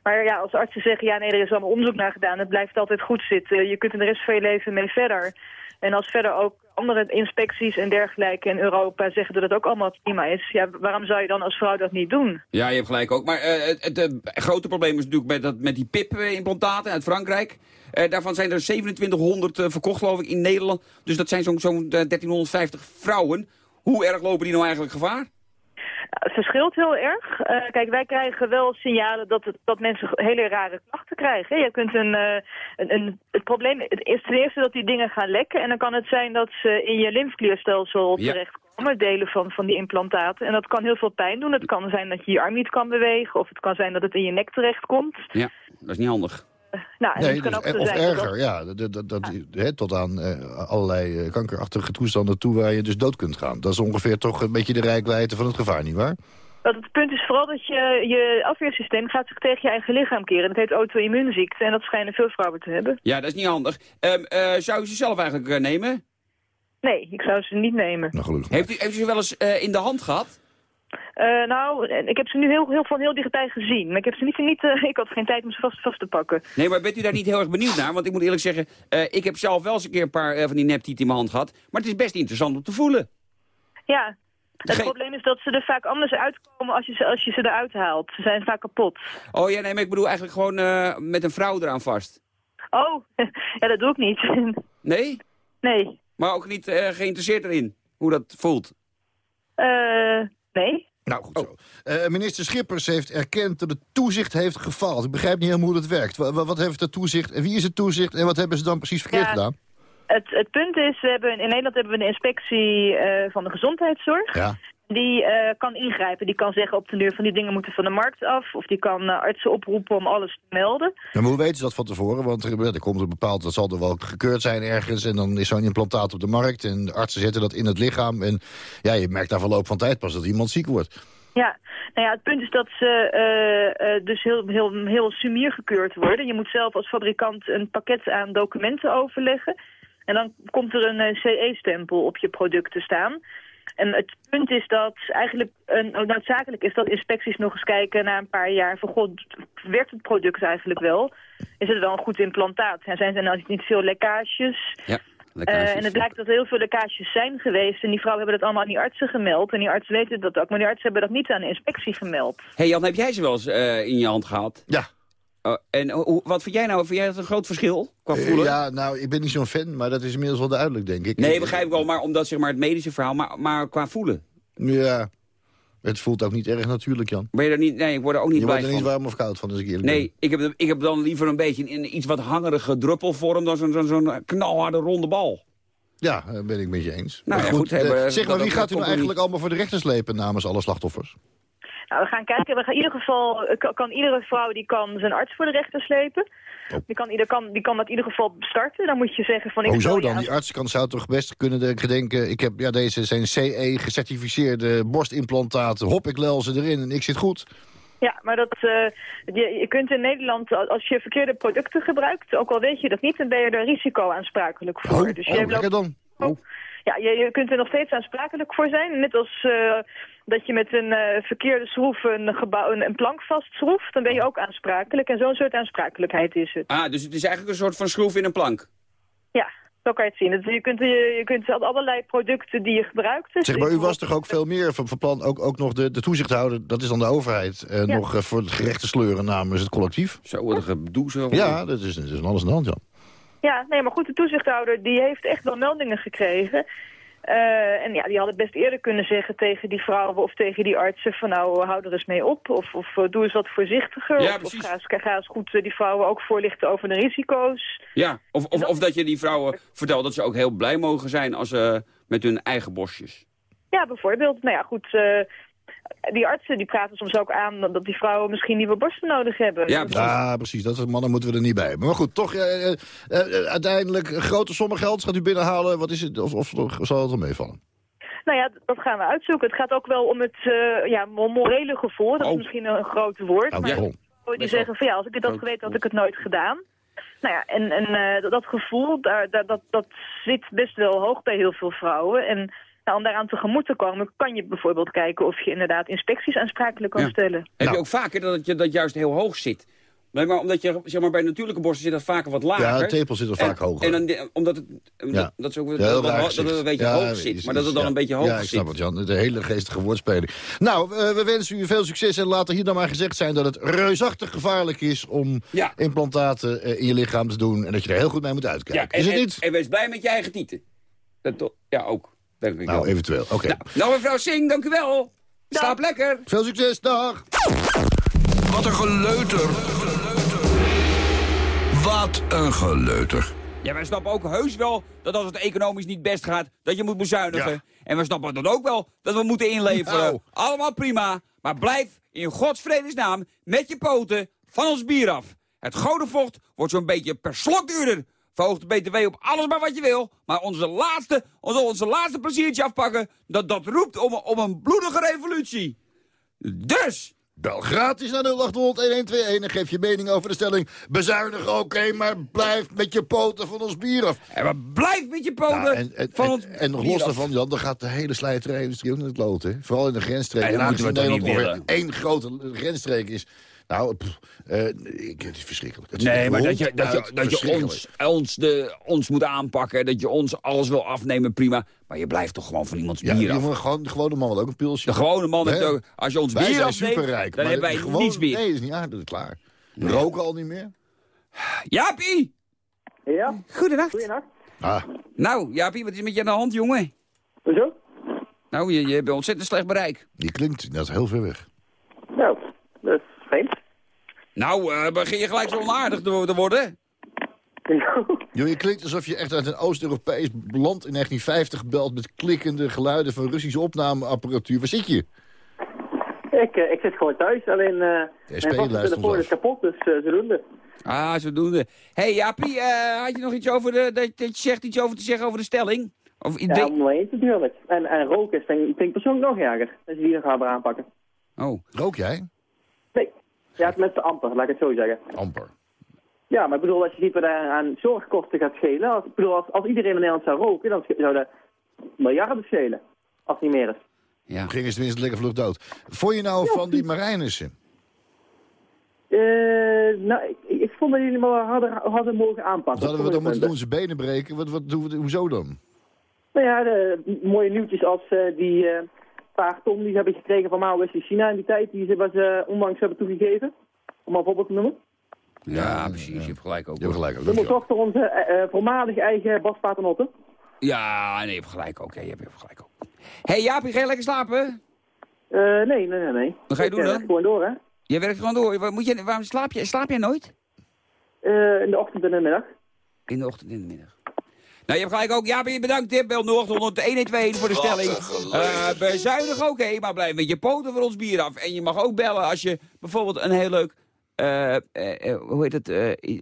Maar ja, als artsen zeggen, ja nee, er is allemaal onderzoek naar gedaan. Het blijft altijd goed zitten. Je kunt er de rest van je leven mee verder. En als verder ook andere inspecties en dergelijke in Europa zeggen dat het ook allemaal prima is. Ja, waarom zou je dan als vrouw dat niet doen? Ja, je hebt gelijk ook. Maar eh, het, eh, grote probleem is natuurlijk met, dat, met die PIP-implantaten uit Frankrijk. Eh, daarvan zijn er 2700 eh, verkocht, geloof ik, in Nederland. Dus dat zijn zo'n zo'n eh, 1350 vrouwen. Hoe erg lopen die nou eigenlijk gevaar? Het verschilt heel erg. Eh, kijk, wij krijgen wel signalen dat, het, dat mensen hele rare klachten krijgen. Je kunt een, eh, een, een, het probleem is ten eerste dat die dingen gaan lekken. En dan kan het zijn dat ze in je lymfklierstelsel Ja. terechtkomen, delen van, van die implantaten. En dat kan heel veel pijn doen. Het kan zijn dat je je arm niet kan bewegen. Of het kan zijn dat het in je nek terechtkomt. Ja, dat is niet handig. Nou, Nee, het kan dus- ook zo of zijn dat- erger, ja. Dat, dat, tot aan eh, allerlei eh, kankerachtige toestanden toe waar je dus dood kunt gaan. Dat is ongeveer toch een beetje de rijkwijde van het gevaar, nietwaar? Dat het punt is vooral dat je, je afweersysteem gaat zich tegen je eigen lichaam keren. Dat heet auto-immuunziekte en dat schijnen veel vrouwen te hebben. Ja, dat is niet handig. Ehm, eh, zou je ze zelf eigenlijk eh, nemen? Nee, ik zou ze niet nemen. Nou, gelukkig. Heeft u, heeft u ze wel eens eh, in de hand gehad? Eh, nou, ik heb ze nu heel, heel, van heel dichtbij gezien. Maar ik, heb ze niet, niet, eh, ik had geen tijd om ze vast, vast te pakken. Nee, maar bent u daar niet heel erg benieuwd naar? Want ik moet eerlijk zeggen, eh, ik heb zelf wel eens een keer een paar van die neptieten in mijn hand gehad. Maar het is best interessant om te voelen. Ja, het Geen- probleem is dat ze er vaak anders uitkomen als je ze, als je ze eruit haalt. Ze zijn vaak kapot. Oh ja, nee, maar ik bedoel eigenlijk gewoon met een vrouw eraan vast. Oh, [laughs] ja, dat doe ik niet. [laughs] Nee? nee. Maar ook niet geïnteresseerd erin, hoe dat voelt. Eh, nee. Nou, goed zo. Eh, minister Schippers heeft erkend dat het toezicht heeft gefaald. Ik begrijp niet helemaal hoe dat werkt. Wa- wa- Wat, heeft het toezicht en wie is het toezicht en wat hebben ze dan precies verkeerd Ja. gedaan? Het, het punt is, we hebben, in Nederland hebben we een inspectie eh, van de gezondheidszorg. Ja. Die eh, kan ingrijpen. Die kan zeggen op de deur van die dingen moeten van de markt af. Of die kan eh, artsen oproepen om alles te melden. Ja, maar hoe weten ze dat van tevoren? Want er, er komt een bepaald, dat zal er wel gekeurd zijn ergens... en dan is zo'n implantaat op de markt en de artsen zetten dat in het lichaam... en ja, je merkt na verloop van tijd pas dat iemand ziek wordt. Ja, nou ja, het punt is dat ze eh, eh, dus heel, heel, heel sumier gekeurd worden. Je moet zelf als fabrikant een pakket aan documenten overleggen. En dan komt er een eh, CE-stempel op je product te staan. En het punt is dat eigenlijk een, oh, noodzakelijk is dat inspecties nog eens kijken na een paar jaar van god, werkt het product eigenlijk wel? Is het wel een goed implantaat? Ja, zijn er nou niet veel lekkages? Ja, Eh, en het blijkt dat er heel veel lekkages zijn geweest. En die vrouwen hebben dat allemaal aan die artsen gemeld. En die artsen weten dat ook. Maar die artsen hebben dat niet aan de inspectie gemeld. hey Jan, heb jij ze wel eens eh, in je hand gehad? Ja. Oh, en hoe, wat vind jij nou? Vind jij dat een groot verschil qua Eh, voelen? ja, nou, ik ben niet zo'n fan, maar dat is inmiddels wel duidelijk, denk ik. Nee, begrijp ik wel, maar omdat zeg maar het medische verhaal, maar, maar qua voelen. Ja, het voelt ook niet erg natuurlijk, Jan. Ben je er niet, nee, ik word er ook niet Je blij wordt er niet van. warm of koud van, als ik eerlijk ben. Nee, ik heb, ik heb dan liever een beetje in iets wat hangerige druppelvorm dan zo'n zo'n knalharde ronde bal. Ja, daar ben ik met je eens. Nou maar ja, goed, eh, hebben- zeg maar, wie gaat u nou eigenlijk allemaal voor de rechter slepen namens alle slachtoffers? Nou, we gaan kijken. We gaan in ieder geval eh, kan, iedere vrouw die kan zijn arts voor de rechter slepen. Die, kan, kan, die kan dat in ieder geval starten. Dan moet je zeggen van... Ik Hoezo dan? Die arts kan, zou toch best kunnen de- gedenken... ik heb ja, deze zijn CE gecertificeerde borstimplantaten. Hop, ik lel ze erin en ik zit goed. Ja, maar dat, eh, je, je kunt in Nederland, als je verkeerde producten gebruikt, ook al weet je dat niet, dan ben je er risico aansprakelijk voor. Oh, dus oh, je hebt lekker dan. Ja, je, je kunt er nog steeds aansprakelijk voor zijn. Net als eh, dat je met een eh, verkeerde schroef een, gebouw, een, een plank vastschroeft, dan ben je ook aansprakelijk. En zo'n soort aansprakelijkheid is het. Ah, dus het is eigenlijk een soort van schroef in een plank. Ja, zo kan je het zien. Het- je, kunt, je, je kunt allerlei producten die je gebruikt. dus Zeg maar, u was toch ook veel meer van van plan, ook, ook nog de, de toezichthouder, dat is dan de overheid, eh, Ja. nog eh, voor het gerecht te sleuren namens het collectief? Zo, wat een gedoe zo. Ja, dat is, dat is van alles aan de hand, Jan. Ja, nee, maar goed, de toezichthouder die heeft echt wel meldingen gekregen. Eh, en ja, die hadden best eerder kunnen zeggen tegen die vrouwen of tegen die artsen van nou, hou er eens mee op. Of, of eh, doe eens wat voorzichtiger. Ja, of, ga, eens, ga eens goed eh, die vrouwen ook voorlichten over de risico's. Ja, of, of, of dat je die vrouwen vertelt dat ze ook heel blij mogen zijn als ze met hun eigen borstjes. Ja, bijvoorbeeld. Nou ja, goed, die artsen die praten soms ook aan dat die vrouwen misschien nieuwe borsten nodig hebben. Ja, Ja, precies. Dat soort mannen moeten we er niet bij hebben. Maar goed, toch eh, uiteindelijk een grote sommen geld gaat u binnenhalen. Wat is het? Of, of, of zal het wel meevallen? Nou ja, dat gaan we uitzoeken. Het gaat ook wel om het eh, ja, mo- morele gevoel. Dat is Oh. misschien een groot woord. Nou, maar waarom? die Best zeggen van ja, als ik dit had geweten, had ik het nooit gedaan. Nou ja, en, en eh, dat, dat gevoel, daar, daar, dat, dat zit best wel hoog bij heel veel vrouwen. En nou, om daaraan tegemoet te komen, kan je bijvoorbeeld kijken of je inderdaad inspecties aansprakelijk kan Ja. stellen. Heb Nou. je ook vaker dat je dat juist heel hoog zit? Nee, maar omdat je, zeg maar, bij natuurlijke borsten zit dat vaker wat lager. Ja, de tepel zit er En- vaak hoger. En dan, omdat het, omdat, Ja. dat, is ook, Ja, dat, heel dat, raar dat het een beetje Ja, hoog zit. is- Maar dat het dan ja. een beetje Ja, hoger ik snap zit. het, Jan. De hele geestige woordspeling. Nou, eh, we wensen u veel succes en laten hier dan maar gezegd zijn... dat het reusachtig gevaarlijk is om Ja. implantaten eh, in je lichaam te doen... en dat je er heel goed mee moet Ja, uitkijken. en, is het niet? En, wees blij met je eigen tieten. Dat, ja, ook. Denk ik nou, wel. eventueel. Oké. Nou, nou, mevrouw Singh, dank u wel. Slaap lekker. Veel succes, dag! Wat een geleuter. Wat een geleuter. Ja, wij snappen ook heus wel dat als het economisch niet best gaat, dat je moet bezuinigen. Ja. En we snappen dan ook wel dat we moeten inleveren. Nou. Allemaal prima, maar blijf in Gods vredesnaam met je poten van ons bier af. Het godenvocht wordt zo'n beetje per slok duurder. Verhoog de BTW op alles maar wat je wil. Maar onze laatste, onze, onze laatste pleziertje afpakken, dat, dat roept om, om een bloedige revolutie. Dus, Bel gratis naar 0800-1121 en geef je mening over de stelling. Bezuinigen, oké, maar blijf met je poten van ons bier af. en maar blijf met je poten Ja, en, en, van en, ons en nog bier los daarvan, Jan, dan gaat de hele slijterij-industrie ook naar het lood, hè? Vooral in de dat en aangezien niet Nederland ongeveer één grote grensstreek is. Nou, pff, eh, ik, het is verschrikkelijk. Het Nee, maar dat je, dat je, dat je ons, ons, de, ons moet aanpakken, dat je ons alles wil afnemen, prima. Maar je blijft toch gewoon van iemands Ja, bier die af. gewoon, de gewone man wil ook een pilsje. De gewone man, heeft Hè? ook- als je ons Wij bier zijn afneemt, superrijk. dan hebben wij de gewone- niets meer. Nee, is niet aan, dat is klaar. Roken al niet meer? Jaapie! Ja? Goedenacht. Goeienacht. Ah, Nou, Jaapie, wat is met je aan de hand, jongen? Hoezo? Nou, je, je hebt ontzettend slecht bereik. die klinkt net heel ver weg. Nou, is. Nou, eh, begin je gelijk zo onaardig te, worden? Jo, je klinkt alsof je echt uit een Oost-Europees land in 1950 belt... met klikkende geluiden van Russische opnameapparatuur. Waar zit je? ik, eh, ik zit gewoon thuis, alleen uh, mijn telefoon is kapot, dus uh, zodoende. Ah, zodoende. Hé, hey, Jaapie, eh, had je nog iets over de, dat, dat je zegt iets over te zeggen over de stelling? Of, Ja, eens natuurlijk. En, en roken vind, vind ik persoonlijk nog erger, als je die nog gaan aanpakken. Oh. Rook jij? Nee. Ja, tenminste amper, laat ik het zo zeggen. Amper. Ja, maar ik bedoel, als je ziet wat er aan zorgkosten gaat schelen. Als, ik bedoel, als, als iedereen in Nederland zou roken, dan zou dat miljarden schelen. Als het niet meer is. Ja. Gingen ze tenminste lekker vlug dood. Vond je nou van die Marijnissen? Eh, nou, ik, ik vond dat jullie maar hadden, hadden mogen aanpakken. Wat hadden we dan moeten doen? Ze benen breken? Wat, wat doen we, hoezo dan? Nou ja, de, mooie nieuwtjes als eh, die eh, paar ton die ze hebben gekregen van in China in die tijd, die ze wat ze onlangs hebben toegegeven. Om maar een voorbeeld te noemen. Ja, precies. Je hebt gelijk ook. Je hebt gelijk. ook, Dat moet toch voor onze eh, eh, voormalig eigen Bas Paternotte. Ja, nee, je hebt gelijk ook. Ja, je hebt je gelijk ook. Hé, hey, Jaapie, ga je lekker slapen? Eh, nee, nee, nee, nee. Wat ga je Ik, doen eh, dan? Gewoon door, hè. Je werkt gewoon door. Moet je, waarom slaap je? Slaap jij nooit? Eh, in de ochtend en de middag. In de ochtend en in de middag. Nou, je hebt gelijk ook. Ja, bedankt, Tim. Bel 0800 112 voor de stelling. Eh bezuinig oké, maar blijf met je poten voor ons bier af. En je mag ook bellen als je bijvoorbeeld een heel leuk... eh, eh, hoe heet het? eh,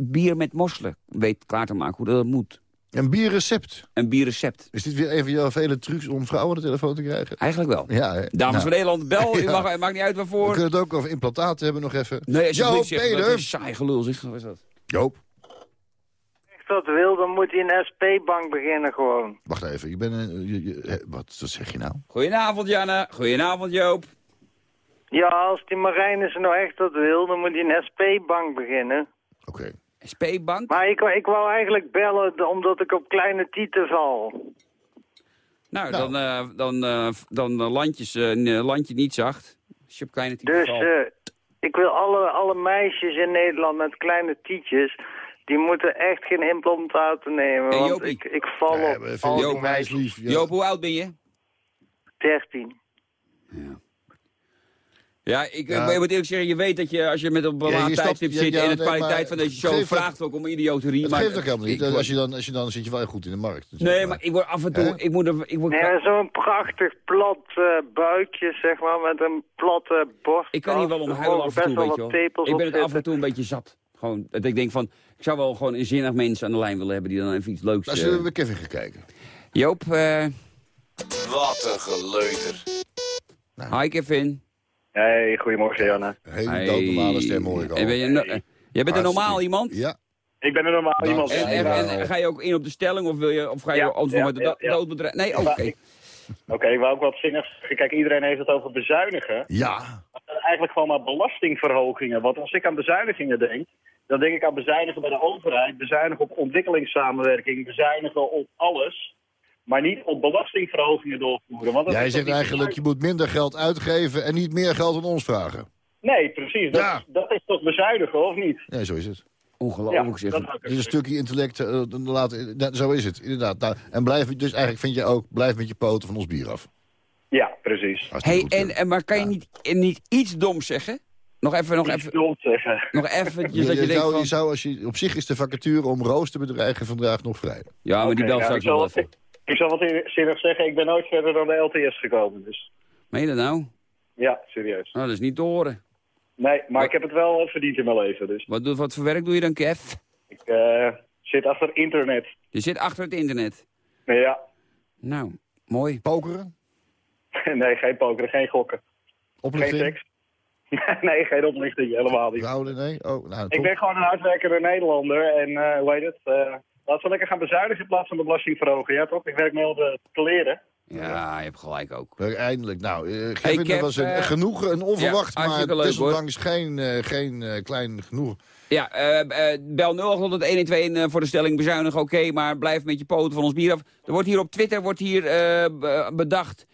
bier met mosselen weet klaar te maken. Hoe dat moet. Een bierrecept. Een bierrecept. Is dit weer een van jouw vele trucs om vrouwen aan de telefoon te krijgen? Eigenlijk wel. Ja? Dames Nou, van Nederland, bel. [laughs] Ja. U mag, het maakt niet uit We waarvoor. kunnen het ook over implantaten hebben nog even. Nee, Joop, dat Peter. is saai gelul. Zeg, wat is dat? Joop, dat wil, dan moet hij een SP-bank beginnen gewoon. wacht even. Je bent een, je- je- wat, wat zeg je nou? Goedenavond, Janne. Goedenavond, Joop. Ja, als die Marijnissen nou echt dat wil, dan moet hij een SP-bank beginnen. Oké. SP-bank? Maar ik, wou- ik wou eigenlijk bellen omdat ik op kleine tieten val. Nou, Nou. dan, eh, dan, eh, dan eh, landjes, eh, n- landje niet zacht. Als je op kleine titel Dus valt. eh, ik wil alle, alle meisjes in Nederland met kleine tietjes... die moeten echt geen implantaten nemen. Hey, want ik, ik val Ja, op we vinden al die meisjes. wijslief. Ja. Joop, hoe oud ben je? 13. Ja, ik, Ja. ik moet eerlijk zeggen, je weet dat je als je met een Ja, bepaald je snapt- tijdstip ja, zit ja, en de nee, kwaliteit van deze show vraagt ook om idioterie. Het maar geeft ook helemaal niet. Ik, als, je dan, als je dan zit je wel goed in de markt. nee, maar ik word af en toe, ik moet er, ik word, Nee, zo'n prachtig plat eh, buikje, zeg maar, met een platte borst. ik kan hier wel om huilen af en toe, weet je wel. Ik ben het af en toe een beetje zat. Gewoon, dat ik denk van, zou wel gewoon een zinnig mens aan de lijn willen hebben die dan even iets leuks... Nou, eh, zullen we bij Kevin gaan kijken? Joop, eh Wat een geleuter. hi Kevin. Hey, goedemorgen Janne. Hele Hey. doodnormale stem hoor ik al. En ben je, no- eh, jij bent een normaal iemand? Ja. Ik ben een normaal Nou, iemand. En, ga je ook in op de stelling of, wil je, of ga je Ja, antwoorden ja, met de ja. doodbedrijf? Nee, oké. Oké, ik wou ook wat zinnig zeggen. Kijk, iedereen heeft het over bezuinigen. Ja. Eigenlijk gewoon maar belastingverhogingen. Want als ik aan bezuinigingen denk, dan denk ik aan bezuinigen bij de overheid, bezuinigen op ontwikkelingssamenwerking, bezuinigen op alles. Maar niet op belastingverhogingen doorvoeren. Want dat Jij zegt eigenlijk, je moet minder geld uitgeven en niet meer geld aan ons vragen. Nee, precies. Dat, Ja. is, dat is toch bezuinigen, of niet? Nee, zo is het. Ongelooflijk Ja, zeg. Het is een stukje intellect, eh, nou, zo is het, inderdaad. Nou, en blijf, dus eigenlijk vind je ook, blijf met je poten van ons bier af. Ja, precies. Hey, goed, en, maar kan je niet, niet iets doms zeggen? Nog even, nog even, nog eventjes je, dat je je denkt zou, van... je zou als je, op zich is de vacature om roos te bedreigen vandaag nog vrij. Ja, maar die belt ja, straks ik zal wel wat- even. Ik zal wat zinnig zeggen, ik ben nooit verder dan de LTS gekomen. Dus Meen je dat nou? ja, serieus. Nou, dat is niet te horen. Nee, maar ik heb het wel eh, verdiend in mijn leven. Dus Wat, doe, wat voor werk doe je dan, Kev? ik eh, zit achter internet. Je zit achter het internet. Nee, ja, Nou, mooi. Pokeren? [laughs] nee, geen pokeren, geen gokken. Geen seks. [laughs] nee, geen oplichting, helemaal niet. Nee? Oh, nou, Ik ben gewoon een hardwerkende Nederlander en eh hoe heet het? eh laten we lekker gaan bezuinigen in plaats van de belasting verhogen, ja toch? Ik werk mee op de kleren. Ja, je hebt gelijk ook. Eindelijk. Nou, eh Hey, Kevin, Kev, dat was een genoegen, een onverwacht, ja, maar leuk, desondanks geen, eh, geen klein genoeg. Ja, bel 0800 112 voor de stelling bezuinig, oké, maar blijf met je poten van ons bier af. Er wordt hier op Twitter wordt hier, eh, be- bedacht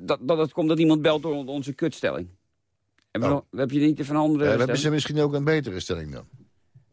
dat, dat het komt dat iemand belt door onze kutstelling. Heb je, Oh. nog, heb je niet van andere Eh, hebben ze misschien ook een betere stelling dan.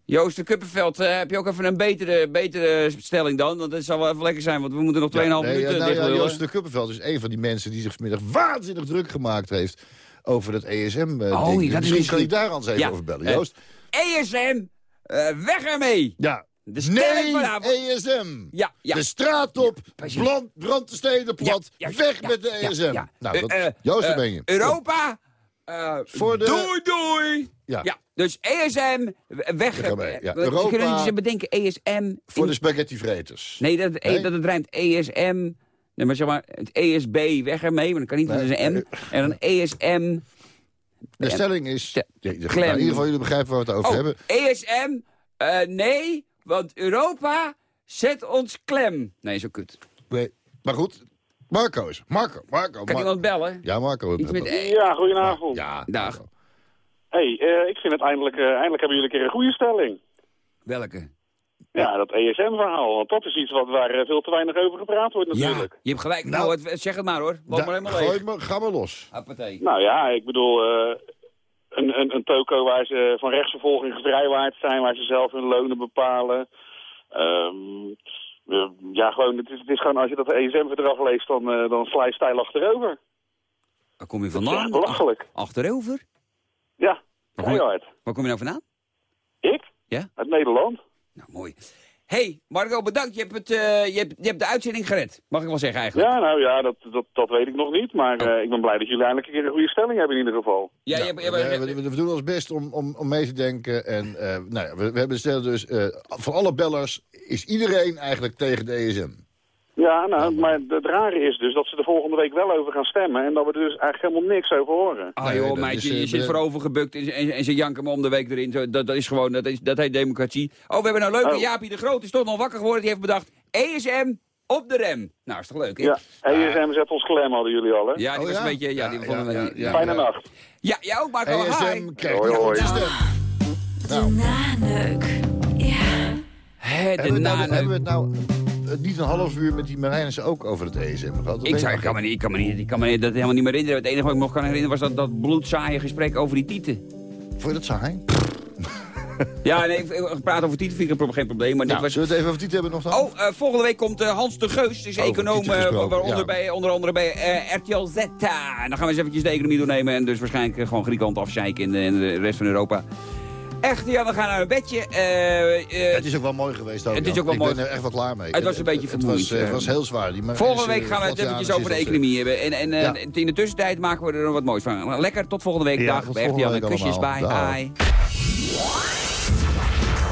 Joost de Kuppenveld, eh, heb je ook even een betere, betere stelling dan? Want dat zal wel even lekker zijn, want we moeten nog 2,5 nee, minuten ja, nou, ja, lullen. Joost de Kuppenveld is een van die mensen die zich vanmiddag waanzinnig druk gemaakt heeft over dat ESM-ding. Oh, dat is Misschien misschien- kan je daar eens even Ja, over bellen, eh, Joost. ESM, eh, weg ermee! Ja. De stelling Nee, vanavond... ESM. Ja, ja. De straat op, brand, brand de steden plat, Ja, weg met de ESM. Nou, dat, Eh, eh, Joost, eh, ben je. Europa, eh, Voor de- doei doei! Ja. Ja, dus ESM, weg. Ja. We Europa- kunnen niet eens bedenken, ESM... Voor in- de spaghettivreters. Nee, dat, Nee? dat het rijmt ESM... Nee, maar zeg maar, het ESB, weg ermee, maar dat kan niet, want Nee, dat is een M. En dan ESM... De stelling is... Nou, in ieder geval, jullie begrijpen waar we het over Oh, hebben. ESM, eh, nee, want Europa zet ons klem. Nee, zo kut. Nee, Maar goed, Marco is. Marco, Marco. Kan Mar- iemand bellen? Ja, Marco. Iets met E. Ja, goedenavond. Ja, Dag. hey, eh, ik vind het eindelijk, eh, eindelijk hebben jullie een keer een goede stelling. Welke? Ja, dat ESM-verhaal. Want dat is iets wat, waar eh, veel te weinig over gepraat wordt Ja, natuurlijk. je hebt gelijk. Nou, Nou, het- zeg het maar hoor. Loop maar helemaal gooi ga maar los. Hoppatee. Nou ja, ik bedoel, eh, een, een, een toko waar ze van rechtsvervolging gevrijwaard zijn, waar ze zelf hun lonen bepalen. Ehm, eh, ja, gewoon, het is, het is gewoon, als je dat ESM-verdrag leest, dan, eh, dan sla je stijl achterover. Waar kom je vandaan? belachelijk. Ach- Achterover? Ja, Waar kom, je, waar kom je nou vandaan? Ik? Ja? Uit Nederland. Nou, mooi. Hey, Marco, bedankt. Je hebt, het, eh, je, hebt, je hebt de uitzending gered. Mag ik wel zeggen eigenlijk. Ja, nou ja, dat, dat, dat weet ik nog niet. Maar eh, ik ben blij dat jullie eindelijk een keer een goede stelling hebben in ieder geval. Ja, je, we, we, we, we doen ons best om, om, om mee te denken. En eh, nou ja, we, we hebben stellen dus, eh van alle bellers is iedereen eigenlijk tegen de ESM. Ja, nou, maar het rare is dus dat ze er volgende week wel over gaan stemmen... en dat we er dus eigenlijk helemaal niks over horen. Ah joh, meidje, je zit voorover gebukt en, en, en ze janken me om de week erin. Zo, Dat, dat is gewoon, dat, is, dat heet democratie. Oh, we hebben een leuke Oh. Jaapie de Groot is toch nog wakker geworden. Die heeft bedacht, ESM op de rem. Nou, is toch leuk, hè? Ja, ESM zet ons klem, hadden jullie al, hè? Ja, die was een beetje... Ja, die vonden we... Ja, Fijne nacht. Ja, jij ook, Marco. Hi. ESM krijgt Hoi, hoi. stem. Nou, Naneuk. Ja. Hè, de hebben we, nou, naneuk. hebben we het nou eh, niet een half uur met die Marijnissen ook over het ESM gehad? Dat Ik, kan me niet, ik kan me niet, ik kan me dat helemaal niet meer herinneren. Het enige wat ik me nog kan herinneren was dat, dat bloedzaaie gesprek over die tieten. Vond je dat saai? [laughs] Ja, nee, praat over tieten vind ik een geen probleem. Maar dit Nou, was... zullen we het even over Tiet hebben nog dan? Oh, eh, volgende week komt eh, Hans de Geus, die is econoom, tieten eh, waaronder ja. bij, onder andere bij eh, RTL Z. En dan gaan we eens eventjes de economie doornemen en dus waarschijnlijk eh, gewoon Griekenland afzeiken in in de rest van Europa. Echt, ja, we gaan naar een bedje. Eh, eh, het is ook wel mooi geweest. Ook, Het is Jan. ook wel ik mooi. ben er echt wel klaar mee. Het was een beetje het was, vermoeiend, eh, Het was heel zwaar. Die Volgende week gaan we het eventjes over de economie hebben. En, en eh, Ja. in de tussentijd maken we er nog wat moois van. Lekker, tot volgende week. Ja, Dag, bij RTL. En week kusjes. Hi.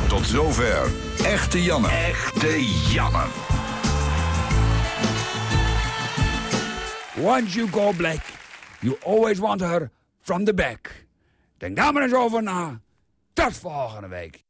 Tot zover. Echte Janne. Echte Janne. Once you go black, you always want her from the back. Denk daar maar eens over na. Tot volgende week.